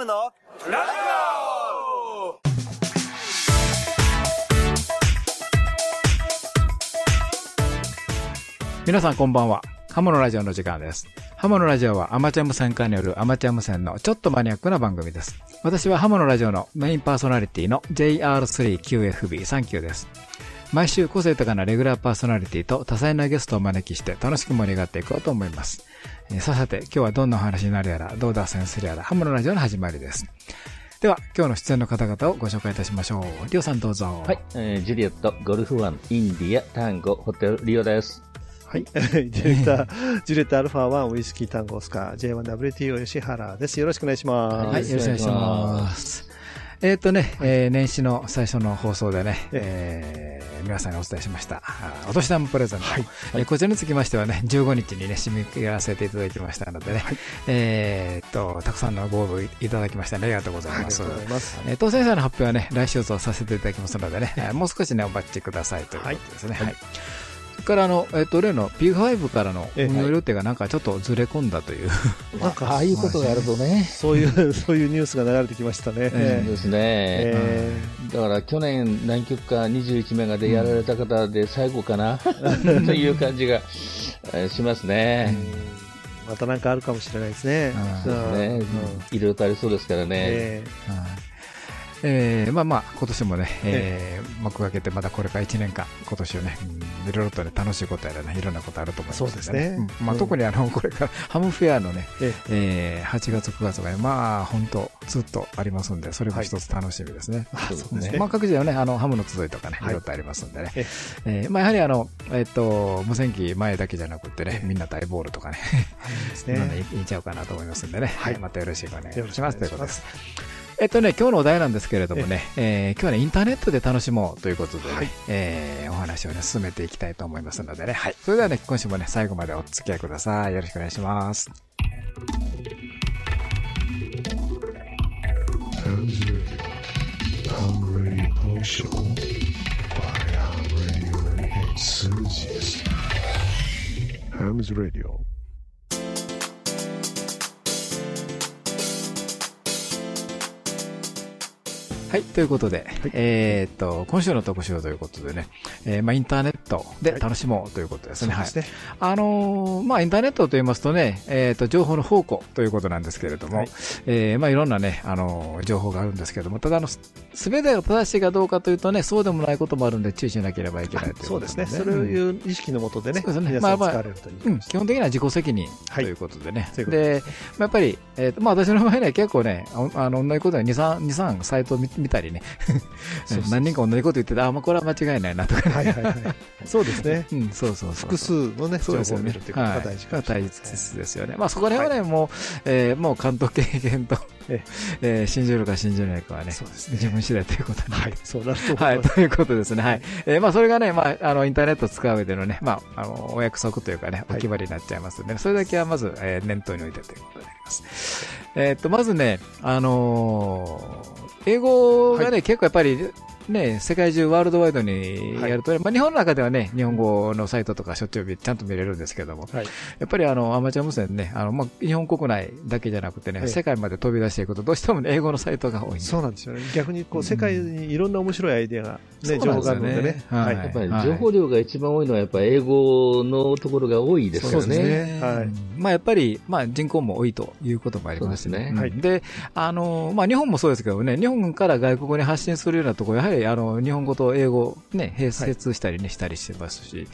ムのラジオ皆さんこんばんは。ハモのラジオの時間です。ハモのラジオはアマチュア無線化によるアマチュア無線のちょっとマニアックな番組です。私はハモのラジオのメインパーソナリティの JR3QFB39 です。毎週個性豊かなレギュラーパーソナリティと多彩なゲストをお招きして楽しく盛り上がっていこうと思います。えーさあさて、今日はどんなお話になるやら、どう脱線するやら、ハモのラジオの始まりです。では、今日の出演の方々をご紹介いたしましょう。りょうさんどうぞ。はい、えージュリエット、ゴルフワン、インディア、タンゴ、ホテル、リオです。はい。ディレクター、ジュレット アルファ1ウイスキー単語オスカー J1WTO 吉原です。よろしくお願いします。はい、よろしくお願いします。えっ、とね、えー年始の最初の放送でね、えー皆さんにお伝えしました、あお年玉プレゼント、えーこちらにつきましてはね、15日にね、締め切らせていただきましたのでね、えーっと、たくさんのご応募いただきましてね、ありがとうございありがます。とうございます。えー当選者の発表はね、来週とさせていただきますのでね、えーもう少しね、お待ちくださいということですね。はい。から、あの、えっ、と、例の P5 からのええ。運用予定がなんかちょっとずれ込んだという、なんかああいうことがあるとね、そういう、そういうニュースが流れてきましたね。えですね。えだから去年南極か21メガでやられた方で最後かな、という感じがえーしますーね。またなんかあるかもしれないですね。うん。そうですね。ん。いろいろとありそうですからね。えはいえーまあまあ、今年もね、えー幕開けて、まだこれから1年間、今年をね、うんいろいろとね、楽しいことやらね、いろんなことあると思いますのそうですね。うん。まあ、うん。特にあの、これから、ハムフェアのね、ええ。ー8月、9月がね、まあ、本当ずっとありますんで、それも一つ楽しみですね。あそうですそうですねまあ、各自はね、あの、ハムの集いとかね、いはい。ろいろとありますんでね。ええーまあ、やはりあの、えっ、と、無線機前だけじゃなくてねえ、え。みんなとアイボールとかね、です いろんなね。いいんちゃうかなと思いますんでね。はい。またよろしくお願いよろしくおします。と願いしまいうことですす。えっとね、今日のお題なんですけれどもね、えー今日はね、インターネットで楽しもうということでね、はいえーお話をね、進めていきたいと思いますのでね、はい。それではね、今週もね、最後までお付き合いください。よろしくお願いします。Hungry Potion by Ham Radio Enthusiast. Ham's はい。ということで、えーっと、今週の特集ということでね、えーまあ、インターネットで楽しもうということですね。はいね。あのーまあ、インターネットと言いますとね、えっ、と、情報の宝庫ということなんですけれども、はいえーまあ、いろんなね、あのー情報があるんですけれども、ただ、あの、すすべてが正しいかどうかというとね、そうでもないこともあるんで注意しなければいけないというそうですね。そういう意識のもとでね、そうですね皆さん使われるというん、う。基本的には自己責任はいということでね。そういうことで、まあ、やっぱり、えっ、と、まあ、私の場合ね、結構ね、ああの、同じことで2、3、2、3サイトを見見たりね、何人か同じこと言ってて、あ、まあ、これは間違いないなとかね。はいはいはい。そうですね。うん、そうそう。複数のね、情報を見るということが大事かもしれない大ですね。切ですよね。まあそこら辺はね、もう、えーもう監督経験と、ええ ー信じるか信じないかはね、そうですね自分次第ということで。はい。そうなると思はいい、ます。ということですね。はい。えーまあ、それがね、まあ、あの、インターネットを使う上でのね、まあ、あの、お約束というかね、お決まりになっちゃいますんで、ねそれだけはまず、えー念頭に置いてということになります。えーっと、まずね、あのー英語がね、結構やっぱり、ね、世界中ワールドワイドにやるとね、まあ、日本の中ではね、日本語のサイトとかしょっちゅうちゃんと見れるんですけども、はい。やっぱりあの、アマチュア無線ね、あの、まあ、日本国内だけじゃなくてね、ええ世界まで飛び出していくと、どうしてもね、英語のサイトが多い。そうなんですよね。逆に、こう、世界にいろんな面白いアイデアが、そうね、情報があるのでね。はい。やっぱり情報量が一番多いのはやっぱり英語のところが多いですよそうですね。ねはい。まあやっぱり、まあ人口も多いということもありますしそうですね。うんはいで、あの、まあ日本もそうですけどね、日本から外国に発信するようなところ、やはりあの、日本語と英語ね、併設したりね、したりしてますし、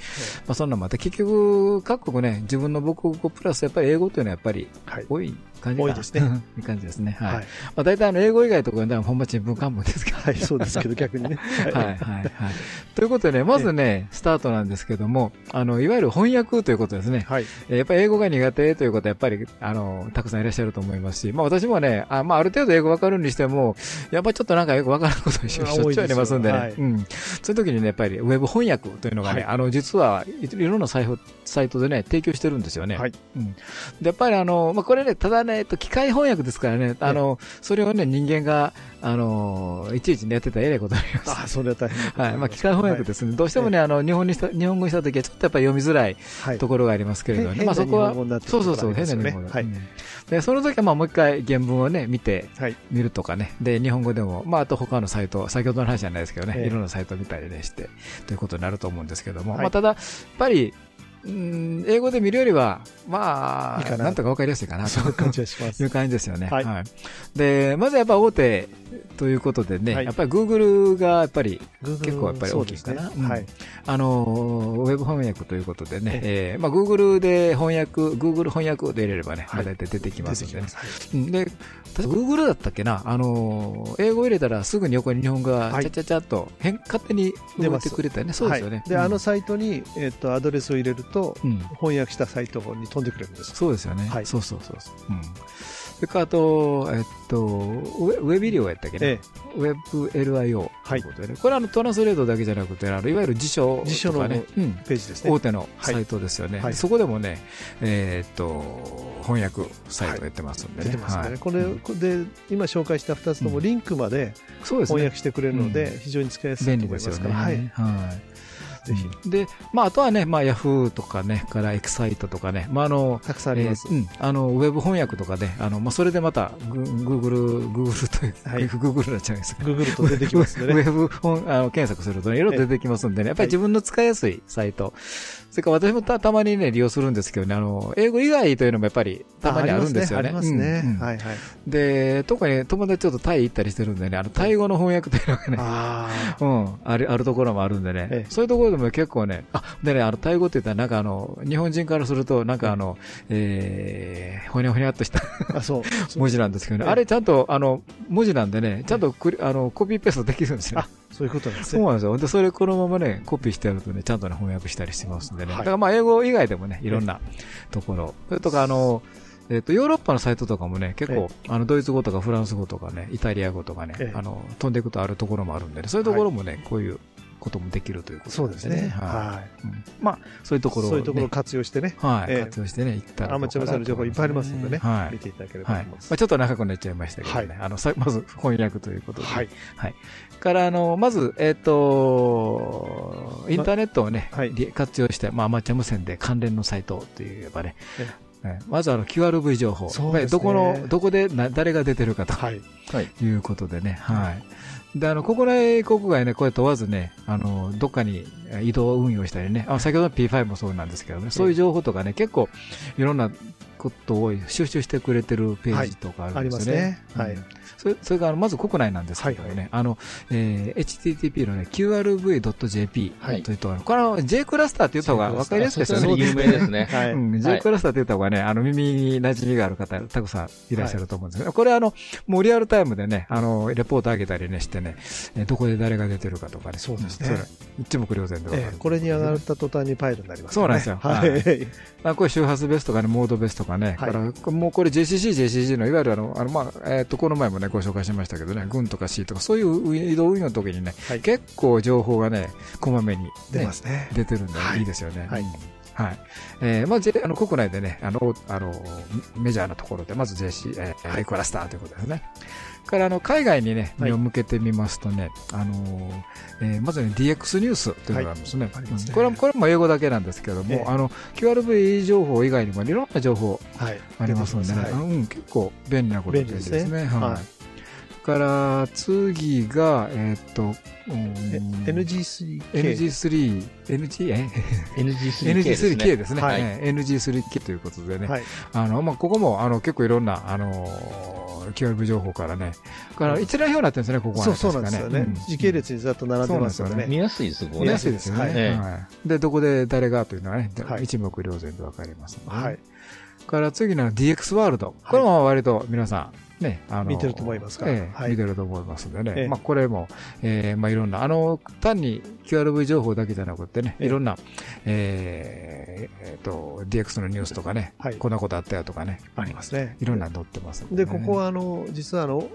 まあそんなまた結局、各国ね、自分の母国語プラスやっぱり英語っていうのはやっぱりはい。多い感じが多いですね。いい感じですね。はい。はい。まあ大体あの、英語以外とかはほんまちんぷんかんぷんですけど。はい、そうですけど、逆にね。はい、はい、はい。ということでね、まずね、スタートなんですけども、あの、いわゆる翻訳ということですね。はい。えーやっぱり英語が苦手ということは、やっぱり、あの、たくさんいらっしゃると思いますし、まあ私もね、あまあある程度英語わかるにしても、やっぱりちょっとなんかよくわからんことをしょっちゅうありますんでね。多いうん。そういう時にね、やっぱりウェブ翻訳というのがね、はいあの、実はいいろんなサイトサイトでね、提供してるんですよね。はい。うん。で、やっぱりあの、まあこれね、ただね、えっと、機械翻訳ですからね、あの、それをね、人間が、あの、いちいちやってたらえらいことになります。あ、それは大変。はい。まあ、機械翻訳ですね。どうしてもね、あの、日本にした、日本語にしたときは、ちょっとやっぱり読みづらいはい。ところがありますけれどね。変まあ、そこはそうそうそう、変な日本語うんで、その時は、まあ、もう一回原文をね、見て、はい。見るとかね。で、日本語でも、まあ、あと他のサイト、先ほどの話じゃないですけどね、ええいろんなサイトを見たりねして、ということになると思うんですけども、はいまあ、ただ、やっぱり、うん英語で見るよりは、まあ、いいかな。なんとかわかりやすいかなと。いう感じがします。いう感じですよね。はい。で、まずやっぱ大手ということでね、はい。やっぱり Google がやっぱり結構やっぱり大きいかな。はい。あの、ウェブ翻訳ということでね、ええ。ーまあ、Google で翻訳、Google 翻訳で入れればね、はい。まあ大体出てきますんでね。はい。うん。で、確か Google だったっけな、あの、英語入れたらすぐに横に日本語がはい。ちゃちゃちゃっと変、勝手に埋めてくれたよね。そうですよね。はい。で、うん。あのサイトに、えっと、アドレスを入れると、うん。翻訳したサイトに飛んでくれるんです。そうですよね。はいそうそうそうそう。うん。それからあと、えっと、ウェウェビリオやったっけね？えウェブ LIO ということでね。これはあのトランスレートだけじゃなくて、あのいわゆる辞書とかね。辞書のページですね。大手のサイトですよね。はいそこでもね、えーっと、翻訳サイトやってますんでね。ね。はいこれ、で、今紹介した2つともうんリンクまで。翻訳してくれるのうで、非常に使いやすい便利と思いでよね。ますすから、はい。はい。ぜひ、で、まあ、あとはね、まあ、ヤフーとかね、からエクサイトとかね、まあ、あの、たくさんありますえ。ーうん、あの、ウェブ翻訳とかね、あの、まあ、それでまた、グーグル、グーグルという、はいグーグルになっちゃうんですけど、ググると出てきますんでウね。ェブ本あの検索するとね、いろいろ出てきますんでね、やっぱり自分の使いやすいサイト。それから私もたたまにね、利用するんですけどね、あの、英語以外というのもやっぱりたまにあるんですよね。ありますね。うんうんはいはい。で、特に友達ちょっとタイ行ったりしてるんでね、あの、タイ語の翻訳というのがね、あうん、ある、あるところもあるんでね、ええそういうところでも結構ね、あ、でね、あの、タイ語って言ったらなんかあの、日本人からすると、なんかあの、えー、ほにゃほにゃっとしたあ。あ、そう。文字なんですけどね、ええあれちゃんと、あの、文字なんでね、ちゃんとクリあの、コピーペーストできるんですよ。あ、そういうことなんですね。そうなんですよ。で、それこのままね、コピーしてやるとね、ちゃんとね、翻訳したりしてますんでね。はいだからまあ、英語以外でもね、いろんなところ。それとか、あの、えっ、と、ヨーロッパのサイトとかもね、結構、あの、ドイツ語とかフランス語とかね、イタリア語とかね、ええあの、飛んでいくとあるところもあるんでね、そういうところもね、こういうこともできるということそうですね。はい。はうんまあ、そういうとこい。ろを、ね、そういうところを活用してね、はい、ええ活用してね、行ったらアマチュア無線の情報いっぱいありますのでね、はい見。ていただければとはい。ま思います。あ、ちょっと長くなっちゃいましたけどね。はいあの、さ まず翻訳ということで。はい。から、あの、まず、えっ、と、インターネットをね、はいり活用して、まあ、アマチュア無線で関連のサイトといえばね、ええまずあの QRV 情報。ねどこの、どこでな誰が出てるかとはい。はい。いうことでね、はい。で、あの、国内、国外ね、これ問わずね、あの、どっかに移動運用したりね、あ先ほどの P5 もそうなんですけどね、そういう情報とかね、結構、いろんなことを収集してくれてるページとかあありるんでよね。ますすね。はいうん。それそれがあのまず国内なんですけどね、はいはい。あの、えー HTTP のね、QRV.jp はい。というところ、これは J クラスターって言った方が分かりやすいですよね。そう有名ですね。はい。うん、J クラスターって言った方がね、あの、耳に馴染みがある方、たくさんいらっしゃると思うんですけど、これあの、もうリアルタイムでね、あの、レポート上げたりねしてね、えどこで誰が出てるかとかね。そうですね。一目瞭然で分かる。ええ。これに上がった途端にパイルになりますそうなんですよ。はい。あこれ周波数ベースとかね、モードベースとかね、はい。からもうこれ JCC、JCG のいわゆるあの、あのまあ、えっ、と、この前もね、ご紹介しましたけどね、軍とか C とか、そういう移動運用の時にね、はい結構情報がね、こまめに、ね、出ますね。出てるんで、はいいいですよね。はいうんはい。えー、まあ、J- あの、国内でね、あの、おあの、メジャーなところで、まず JC、えー、ハイクラスターということですね。から、あの、海外にね、はい目を向けてみますとね、あのー、えーまずね、DX ニュースというのがあるんですね。これは、これも英語だけなんですけども、ええあの、QRV 情報以外にもいろんな情報はい。ありますのでね、出てきあのうん、結構便利なこと便利ですねね。ははいい。から、次が、えーっと、うんえ？NG3K。NG3、NG、え NG3K ですね。NG3K ですね。はいええ NG3K ということでね。はい。あの、まあ、ここも、あの、結構いろんな、あのー、QRV 情報からね。から、一覧表になってるんですね、ここはね。そうそうなんですよね確か。時系列にざっと並んでますよそうなんですよね。見やすいです、ここ見ね。やすいですよね。はいええはい。で、どこで誰がというのはね、はい一目瞭然でわかりますのでねはい。から次の DX ワールド。これも割と皆さん、ね、あの、見てると思いますかええはい。見てると思いますんでね。ええ。まあ、これも、えーまあ、いろんな、あの、単に QRV 情報だけじゃなくてね、ええ。いろんな、えーえーと、DX のニュースとかね、はい。こんなことあったよとかね、ありますね。いろんなの載ってますんで、ね。ここ、は、あの、実は、あの、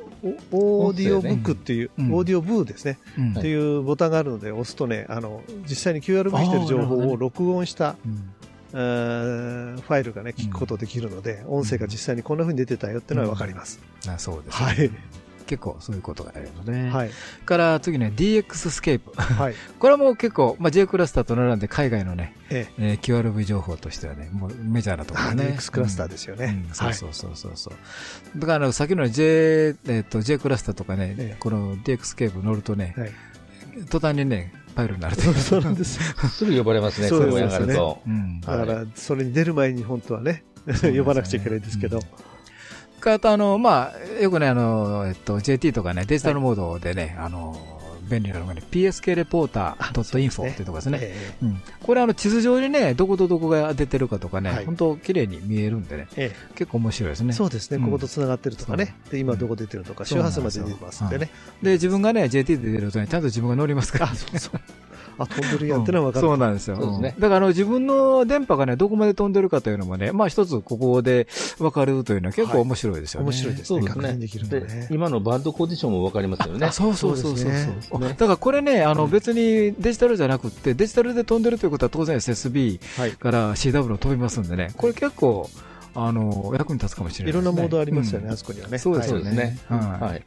おオーディオブックっていう、うん。オーディオブーですね。うん。っていうボタンがあるので、押すとね、あの、実際に QRV してる情報を録音したうんファイルがね、聞くことできるので、音声が実際にこんな風に出てたよっていうのはわかります。あそうです、ね。はい。結構そういうことがありますね。はい。から次ね、 DXSCAPE。はい。これはもう結構、まあ、J クラスターと並んで海外のね、ええー QRV 情報としてはね、もうメジャーなところあね。DX クラスターですよねうんそうはいそうそうそうそう。だからあの、先の J、えっ、と、J クラスターとかね、ええこの DX スケープ乗るとね、え。はい。途端にね、パイルになるという。そうなんですよ。すぐ呼ばれますね、そそううですよね上がると。うん。だから、それに出る前に本当はね、呼ばなくちゃいけないんですけど。かあとあの、まあ、よくね、あの、えっと、JT とかね、デジタルモードでね、あの、便利なのがね、PSK レポーター .info っていうところですね。えうん、これあの地図上にね、どことどこが出てるかとかね、はい本当綺麗に見えるんでね、ええ結構面白いですね。そうですね、うんここと繋がってるとかね。で、今どこ出てるとか、周波数まで出てますんでね。で、自分がね、JT で出るとね、ちゃんと自分が乗りますから。あ、そうそう。あ、飛んでるやんってのは分かる。そうなんですよ。そうですねんだからあの自分の電波がね、どこまで飛んでるかというのもね、まあ一つここで分かるというのは結構面白いですよね。面白いですね。そうですね確認できる。今のバンドコンディションもわかりますよねあ。そうそうそうそうそだからこれね、あの別にデジタルじゃなくって、デジタルで飛んでるということは当然 SSB はい。から CW の飛びますんでね、これ結構、あの、役に立つかもしれないですね。いろんなモードありますよね、うんあそこにはね。そうですよね。そうですねはいはい。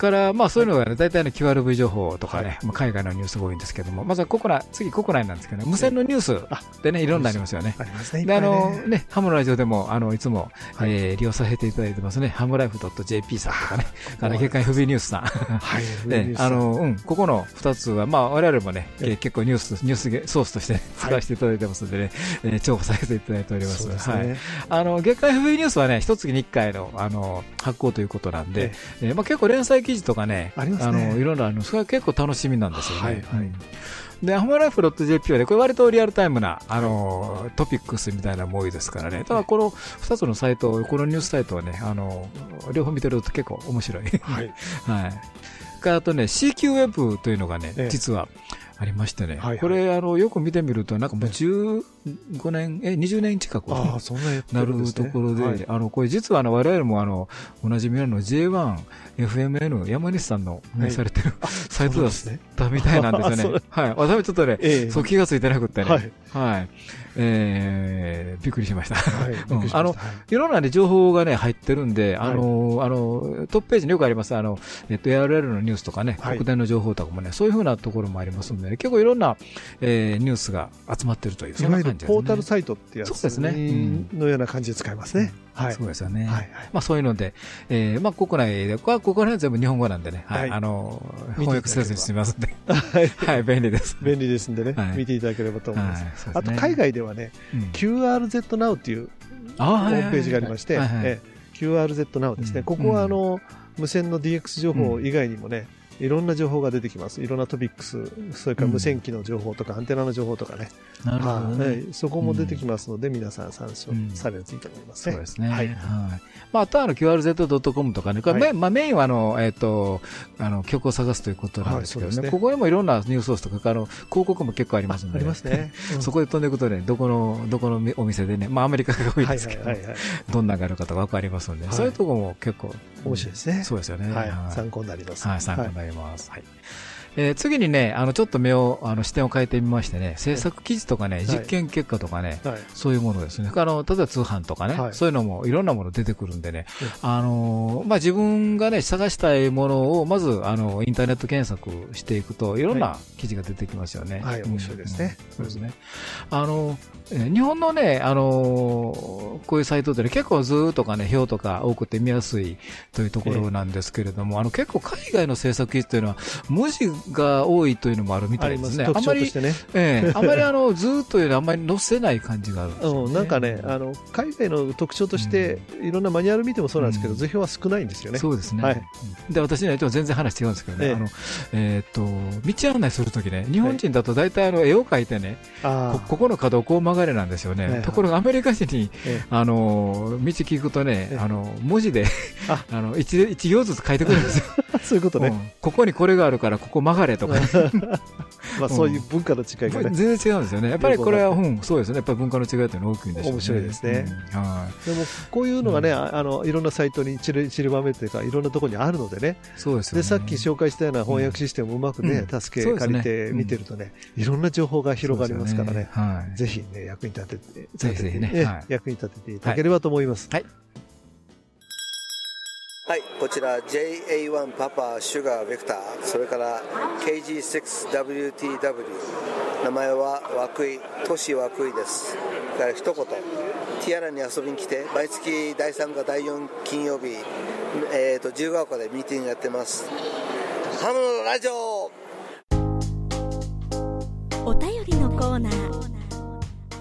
から、まあそういうのがね、大体ね、QRV 情報とかね、まあ海外のニュースが多いんですけども、まずは国内、次国内なんですけどね、無線のニュースでね、いろんなありますよね。ありますね。で、あの、ね。ね、ハムのラジオでも、あの、いつも、はいえー利用させていただいてますね、ハムライフ .jp さんとかね、あの、月間 FB ニュースさん。はい。ね、あの、うん、ここの二つは、まあ、我々もね、結構ニュース、ニュースゲソースとしてね使わせていただいてますのでね、えー重宝させていただいております。はい。ね。あの、月間 FB ニュースはね、一月に一回の、あの、発行ということなんで、えーまあ結構連載記事とかね、あの、いろいろあるの、それは結構楽しみなんですよね。はいで、ハムライフ .jp はね、これ割とリアルタイムな、あの、トピックスみたいなのも多いですからね。ただこの二つのサイト、このニュースサイトはね、あの、両方見てると結構面白い。はい。はい。かあとね、CQ ウェブというのがね、ええ実はありましてね、はいはいこれ、あの、よく見てみると、なんかもう15年、え、20年近くああ、そんなるところで、はいあの、これ実はあの、我々もあの、おなじみの J1、FMN、山西さんの運営されてる、サイトだっそうですね。たみたいなんですよね。はい。私もちょっとね、ええそう気がついてなくってね。はい。はい。えー、びっくりしました。はい。あのはいいろんなね、情報がね、入ってるんで、あの、あの、トップページによくあります、あの、えっと、ARL のニュースとかね、はい国電の情報とかもね、そういうふうなところもありますんでね、結構いろんな、えー、ニュースが集まってるという、じですね。ポータルサイトってやつそうですねうんのような感じで使いますね。はい。そうですよね。はいはい。まあそういうので、えー、まあ国内で、ここはここら辺は全部日本語なんでね、はい、はいあの、翻訳せずに済みますんで、はい。はい、便利です。便利ですんでねはい、見ていただければと思います。あと、海外ではね、うん QRZ Now っていうあホームページがありまして、QRZ Now ですね。うんここはあの、無線の DX 情報以外にもね、いろんな情報が出てきます。いろんなトピックス、それから無線機の情報とか、アンテナの情報とかね。なるほどはね。いそこも出てきますので、皆さん参照うんされるといいと思いますね。そうですね。ははいい。まあ、あとはあの QRZ.com とかね、はいまあ、メインはあの、えっ、と、あの、曲を探すということなんですけどね、ここにもいろんなニュースソースとか、あの、広告も結構ありますので、ありますね。うんそこで飛んでいくとね、どこの、どこのお店でね、まあアメリカが多いはいですけど。どんながあるかとかわかりますので、はいそういうところも結構、面白いですね。そうですよね。はい。参考になります。はい、参考になります。はい。えー次にね、あの、ちょっと目を、あの、視点を変えてみましてね、制作記事とかね、実験結果とかね、はい。そういうものですね。あの、例えば通販とかね、はいそういうのもいろんなもの出てくるんでね、うんあのー、まあ、自分がね、探したいものを、まず、あの、インターネット検索していくと、いろんな記事が出てきますよね。はい面白いですねうんそうですね。あの、えー日本のね、あのーこういうサイトでね、結構図とかね、表とか多くて見やすいというところなんですけれども、あの、結構海外の制作記事というのは、文字が多いというのもあるみ。たいでね。特あんまり。ええ あまりあの、図というのはあんまり載せない感じがあるんですよねうん、なんかね、あの、海外の特徴として、いろんなマニュアル見てもそうなんですけど、うん図表は少ないんですよね。そうですね。はいで、私ね、全然話違うんですけどね、ええあの、えーっと、道案内するときね、日本人だと大体あの、絵を描いてね、あこここの角をこう曲がれなんですよね。はいはいところがアメリカ人に、ええあの、道聞くとねえ、えあの、文字で、あ あの、一一行ずつ書いてくるんですよ。あ、そういうことね。うんここにこれがあるから、ここ曲がれとか、まあそういう文化の違いがね。全然違うんですよね。やっぱりこれは、うん、そうですね。やっぱり文化の違いっていうのは大きいんでしょうね。面白いですねうんはでも、こういうのがね、ああの、いろんなサイトに散り散りばめてか、いろんなところにあるのでね。い。そうです。で、さっき紹介したような翻訳システムをうまくね、うん助け借りて見てるとね、いろんな情報が広がりますからね。はい。ぜひね、役に立てて、ぜひぜひねはい役に立てていただければと思います。はい。はい、こちら JA1 パパシュガーベクター。それから KG6WTW 名前は涌井都市涌井です。だから一言。ティアラに遊びに来て毎月第3か第4金曜日、えー、と自由が丘でミーティングやってます。ハムのラジオ。お便りのコーナー。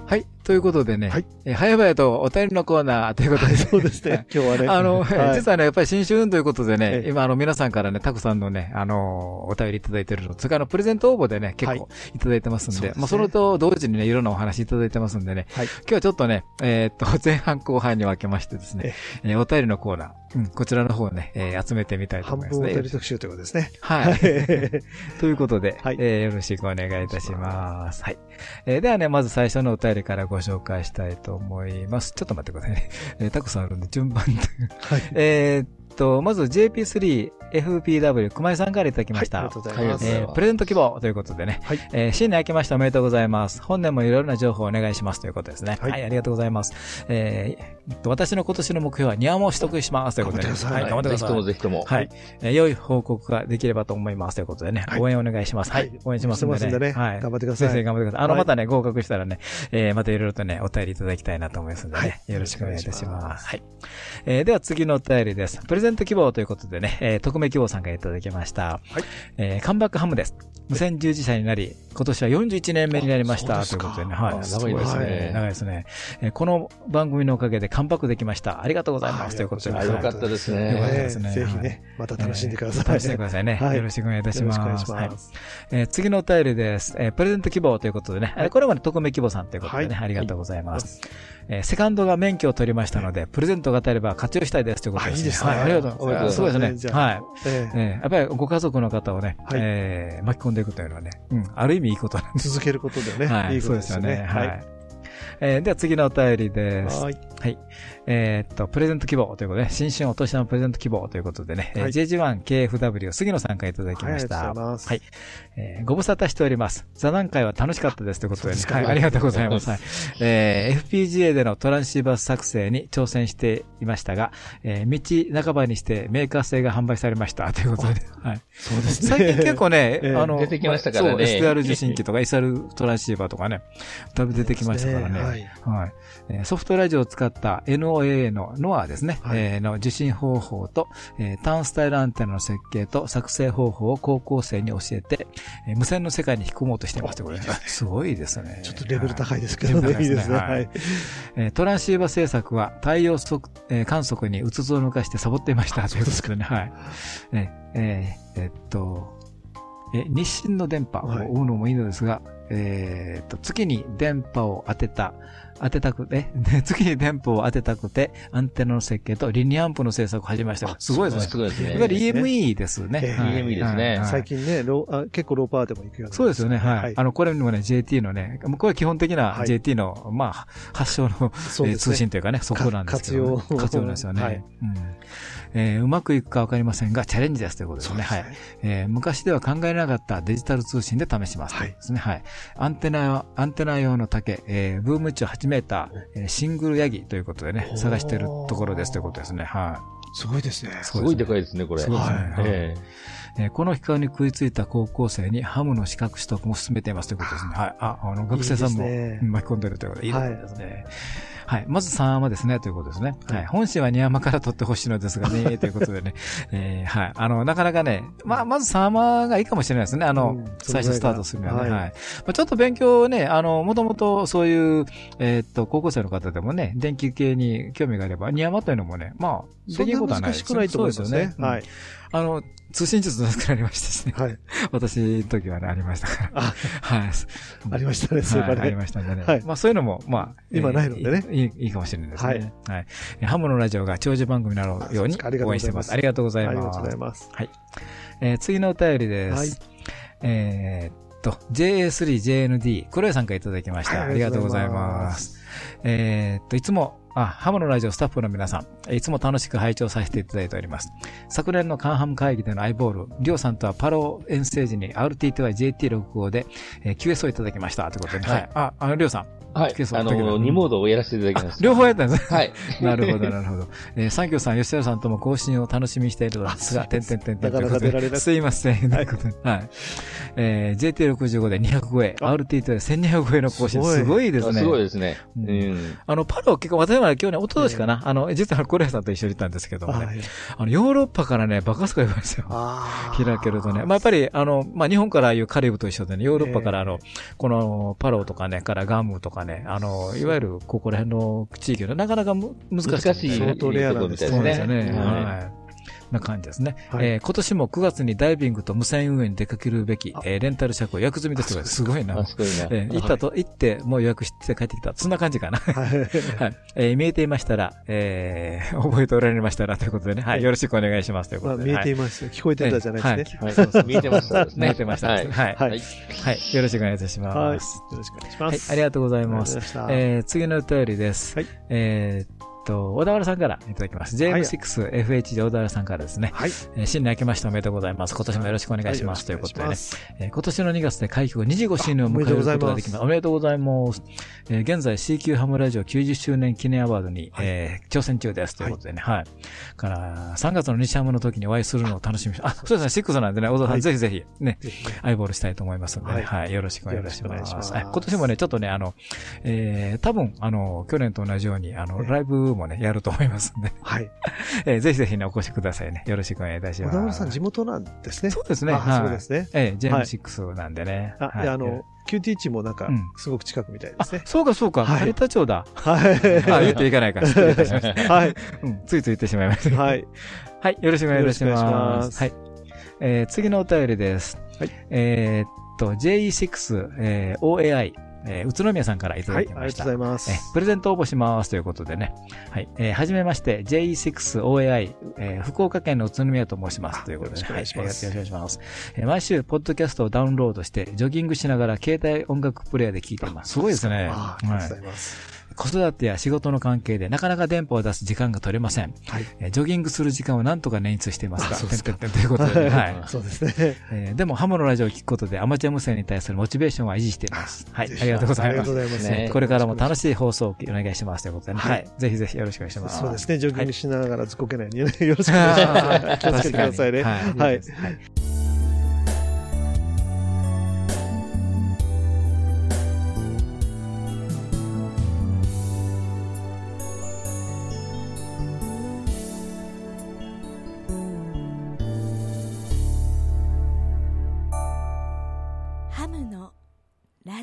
はい。ということでね、はいえー早々とお便りのコーナー ということで、そうですね、今日はね。あの、はい実はね、やっぱり新春ということでねえ、え今、あの、皆さんからね、たくさんのね、あの、お便りいただいてるの。それから、あのプレゼント応募でね、結はい構いただいてますんで、そうですねまあ、それと同時にね、いろんなお話いただいてますんでね、はい今日はちょっとね、えーっと、前半後半に分けましてですね、えーお便りのコーナー、うん、こちらの方をね、えー集めてみたいと半思いますね。分お便り特集ということですね。はい。ということで、はいえーよろしくお願いいたします。はい。えーではね、まず最初のお便りからご紹介したいと思います。ちょっと待ってくださいね。えーたくさんあるんで、順番で。はい。えーっと、まず JP3FPW 熊井さんからいただきました。はいありがとうございます。えープレゼント希望ということでね。はいえー新年明けましておめでとうございます。本年もいろいろな情報をお願いしますということですね。は、はいいありがとうございます。えーえっと私の今年の目標は庭も取得しますということで、頑張ってくださいはい、頑張ってくださいぜひとも。ぜひとも。はい。えー良い報告ができればと思いますということでね、はい応援お願いします。はい。応援しますんでね。頑張ってください先生頑張ってください。あの、はいまたね、合格したらね、えーまたいろいろとね、お便りいただきたいなと思いますんでね、はいよろしくお願いいたしますます。はい。えーでは次のお便りです。プレゼント希望ということでね、えー匿名希望さんからいただきました。はい。えーカムバックハムです。無線従事者になり、今年は41年目になりました。ということでね、はい。あ長いですねご長いですね。えーこの番組のおかげでカムバックできました。ありがとうございます。あということでよかったですよかったね。ですねぜひね、また楽しんでください。楽しんでくださいね。はいよろしくお願いいたします。よろしくお願いしはいます。えー次のお便りです。えープレゼント希望ということでね。えーこれまで匿名希望さんということでね、はいありがとうございます。えーセカンドが免許を取りましたので、プレゼントが当たれば活用したいですということです、あいいですねはい、ありがとうございます。すごいですね。はい。えええーやっぱりご家族の方をね、はいえー巻き込んでいくというのはね、うん、ある意味いいことなんです。続けることでね、はいいいことですよね。はい。えーでは次のお便りです。はい。はい。えーっと、プレゼント希望ということで、新春お年玉プレゼント希望ということでね、えーはい JG1KFW 杉野さんからいただきはい、ありました。がとうございます。はい。えーご無沙汰しております。座談会は楽しかったですということで、ねはい、ありがとうございます。はいえー FPGA でのトランシーバー作成に挑戦していましたが、えー道半ばにしてメーカー製が販売されましたということで、はい。そうですね。最近結構ね、ええあの、出てきましたからねそう、SDR 受信機とか SR トランシーバーとかね、だいぶ出てきましたからね。はい。はい。えーソフトラジオを使った NOAA の NOAA ですね。はいえーの受信方法と、えーターンスタイルアンテナの設計と作成方法を高校生に教えて、えー無線の世界に引き込もうとしていますことで すごいですね。ちょっとレベル高いですけレどね。い。いいですすね。トランシーバー制作は太陽測、えー観測にうつつを抜かしてサボっていました。ということでね。はい。えーえーえーっと、えー日清の電波を追うのもいいのですが、えーっと、月に電波を当てた、当てたくて、ね月に電波を当てたくて、アンテナの設計とリニアアンプの制作を始めました。すごいですね。すごいですね。いわゆる EME ですね。EME ですねはい最近ね、あ結構ローパワーでも行くようそうですよね。はい。はいあの、これにもね、JT のね、これは基本的なはい JT の、まあ、発祥の、通信というかね、そこなんですけど、活用活用ですよね。えーうまくいくかわかりませんが、チャレンジですということですね。はい。えー昔では考えなかったデジタル通信で試します。はいですね。はい。アンテナ用、アンテナ用の竹、えーブーム値8メーター、えーシングルヤギということでね、探しているところですということですね。はすごいですね。い。すごいでかいですね、これ。すごいですねはいはいええーこの企画に食いついた高校生にハムの資格取得も進めていますということですね。はい。あ、あの、学生さんも巻き込んでるということで、いいですね。はい。まず3話ですね、ということですね。はい。本心は2山から取ってほしいのですがね、ということでね。えーはい。あの、なかなかね、まあ、まず3話がいいかもしれないですね。あの、うん最初スタートするにはね。はいはい。まあ、ちょっと勉強ね、あの、もともとそういう、えーっと、高校生の方でもね、電気系に興味があれば、2山というのもね、まあ、そんな難しくないと思いますね。うんはい。あの、通信術の作られましたしね。はい。私の時はね、ありましたから。あ、はい。ありましたね、そういえばはいありね。ましたね。はいまあそういうのも、まあ。今ないのでねえーいいいいかもしれないですね。はいはい。えハムのラジオが長寿番組になるように応援してます。ありがとうございありがとうます。ございます。えー次のお便りです。はいえーっと、JA3JND、黒谷さんからいただきました。はいありがとうございます。えーっと、いつも、あ、ハモのラジオスタッフの皆さん、いつも楽しく拝聴させていただいております。昨年のカンハム会議でのアイボール、リオさんとはパロ遠征時に RTTY-JT65 で、えー QS をいただきました。ということで、ね、はい。あ、あの、リオさん。はい。あの、2モードをやらせていただきました。両方やったんですね。はい。なるほど、なるほど。えー、サンキョさん、吉田さんとも更新を楽しみにしているので すが、てんてんてんてん。なかなか出られなすいません。はい。はい。えー、JT65 で200超え、RT で1200超えの更新、すごいですね。すごいですね。ううんん。あの、パロ結構、私は去年、一昨年かな、あの、実はコレアさんと一緒にいたんですけどもね、はいあの、ヨーロッパからね、バカスカ言われますよ。あ開けるとね。まあ、やっぱり、あの、まあ、日本からいうカリブと一緒でね、ヨーロッパからあの、この、パロとかね、からガムとかね、あの、いわゆる、ここら辺の地域はなかなかむ難しい、難しい相当レアなんですねそうですよね。ははい。な感じですね。はいえー今年も9月にダイビングと無線運営に出かけるべき、えーレンタル車庫予約済みですとか、すごいな。あ、すごいな。えー行ったと、行って、もう予約して帰ってきた。そんな感じかな。はい。はい。えー見えていましたら、えー 覚えておられましたらということでね。はい。よろしくお願いしますということで。まあ見えていますよ。聞こえてたじゃないですね。はい。そうそう 見えてました。見えてましたはい。はい。よろしくお願いいたしはい。ます。よろしくお願いしはい。ます。ありがとうございありがます。とうございました。えー次のお便りです。はいえーっと、小田原さんからいただきます。JM6FH で小田原さんからですね。はい。えー新年明けましておめでとうございます。今年もよろしくお願いします。ということでね。えー今年の2月で開局25周年を迎えることができます。おめでとうございます。えー現在 CQ ハムラジオ90周年記念アワードに、えー挑戦中です。ということでね。はい。から、3月の西ハムの時にお会いするのを楽しみにあ、そうですね、6なんでね、小田さん、はいぜひぜひ、ね、アイボールしたいと思いますのでね、ははいい、よろしくお願いしま。ます今年もね、ちょっとね、あの、えー、多分、あの、去年と同じように、あの、ライブもね、やると思いますんで、はい。えーぜひぜひね、お越しくださいね。よろしくお願いいたします。小田原さん地元なんですね。そうですね。あはいそうですね。ええ、ジェーム6なんでね。あ、はいであの、QTH もなんかうん、すごく近くみたいであすね、。そうかそうか。はい有田町だ。はい。あ、言っていかないから。失礼いたしました。はい。うん、ついつい言ってしまいました。はい。はい、よろしくお願いいたしま。すすはい。えー次のお便りです。はい。えーっと、JE6、えー OAI、えー宇都宮さんからいたはい。だきました。ありがとうございまえす。プレゼント応募しますということでね。はい。えーはじめまして、J6OAI、えー福岡県の宇都宮と申します。あということで、よろしくお願いしますはいよろしくお願いします。えー毎週、ポッドキャストをダウンロードして、ジョギングしながら携帯音楽プレイヤーで聞いています。すごいですね。あありがとうごはいざいます。子育てや仕事の関係でなかなか電波を出す時間が取れません。はい。えージョギングする時間をなんとか捻出していますが、ということでね、はい。そうですね。えーでも、ハモのラジオを聞くことでアマチュア無線に対するモチベーションは維持しています。はい。ありがとうございますありがとう。ございます。ねこれからも楽しい放送をお願いしますということでね。はいはい。ぜひぜひよろしくお願いします。そうですね。ジョギングしながらずっこけないようにね。よろしくお願いします。気をつけてくださいね。は。はい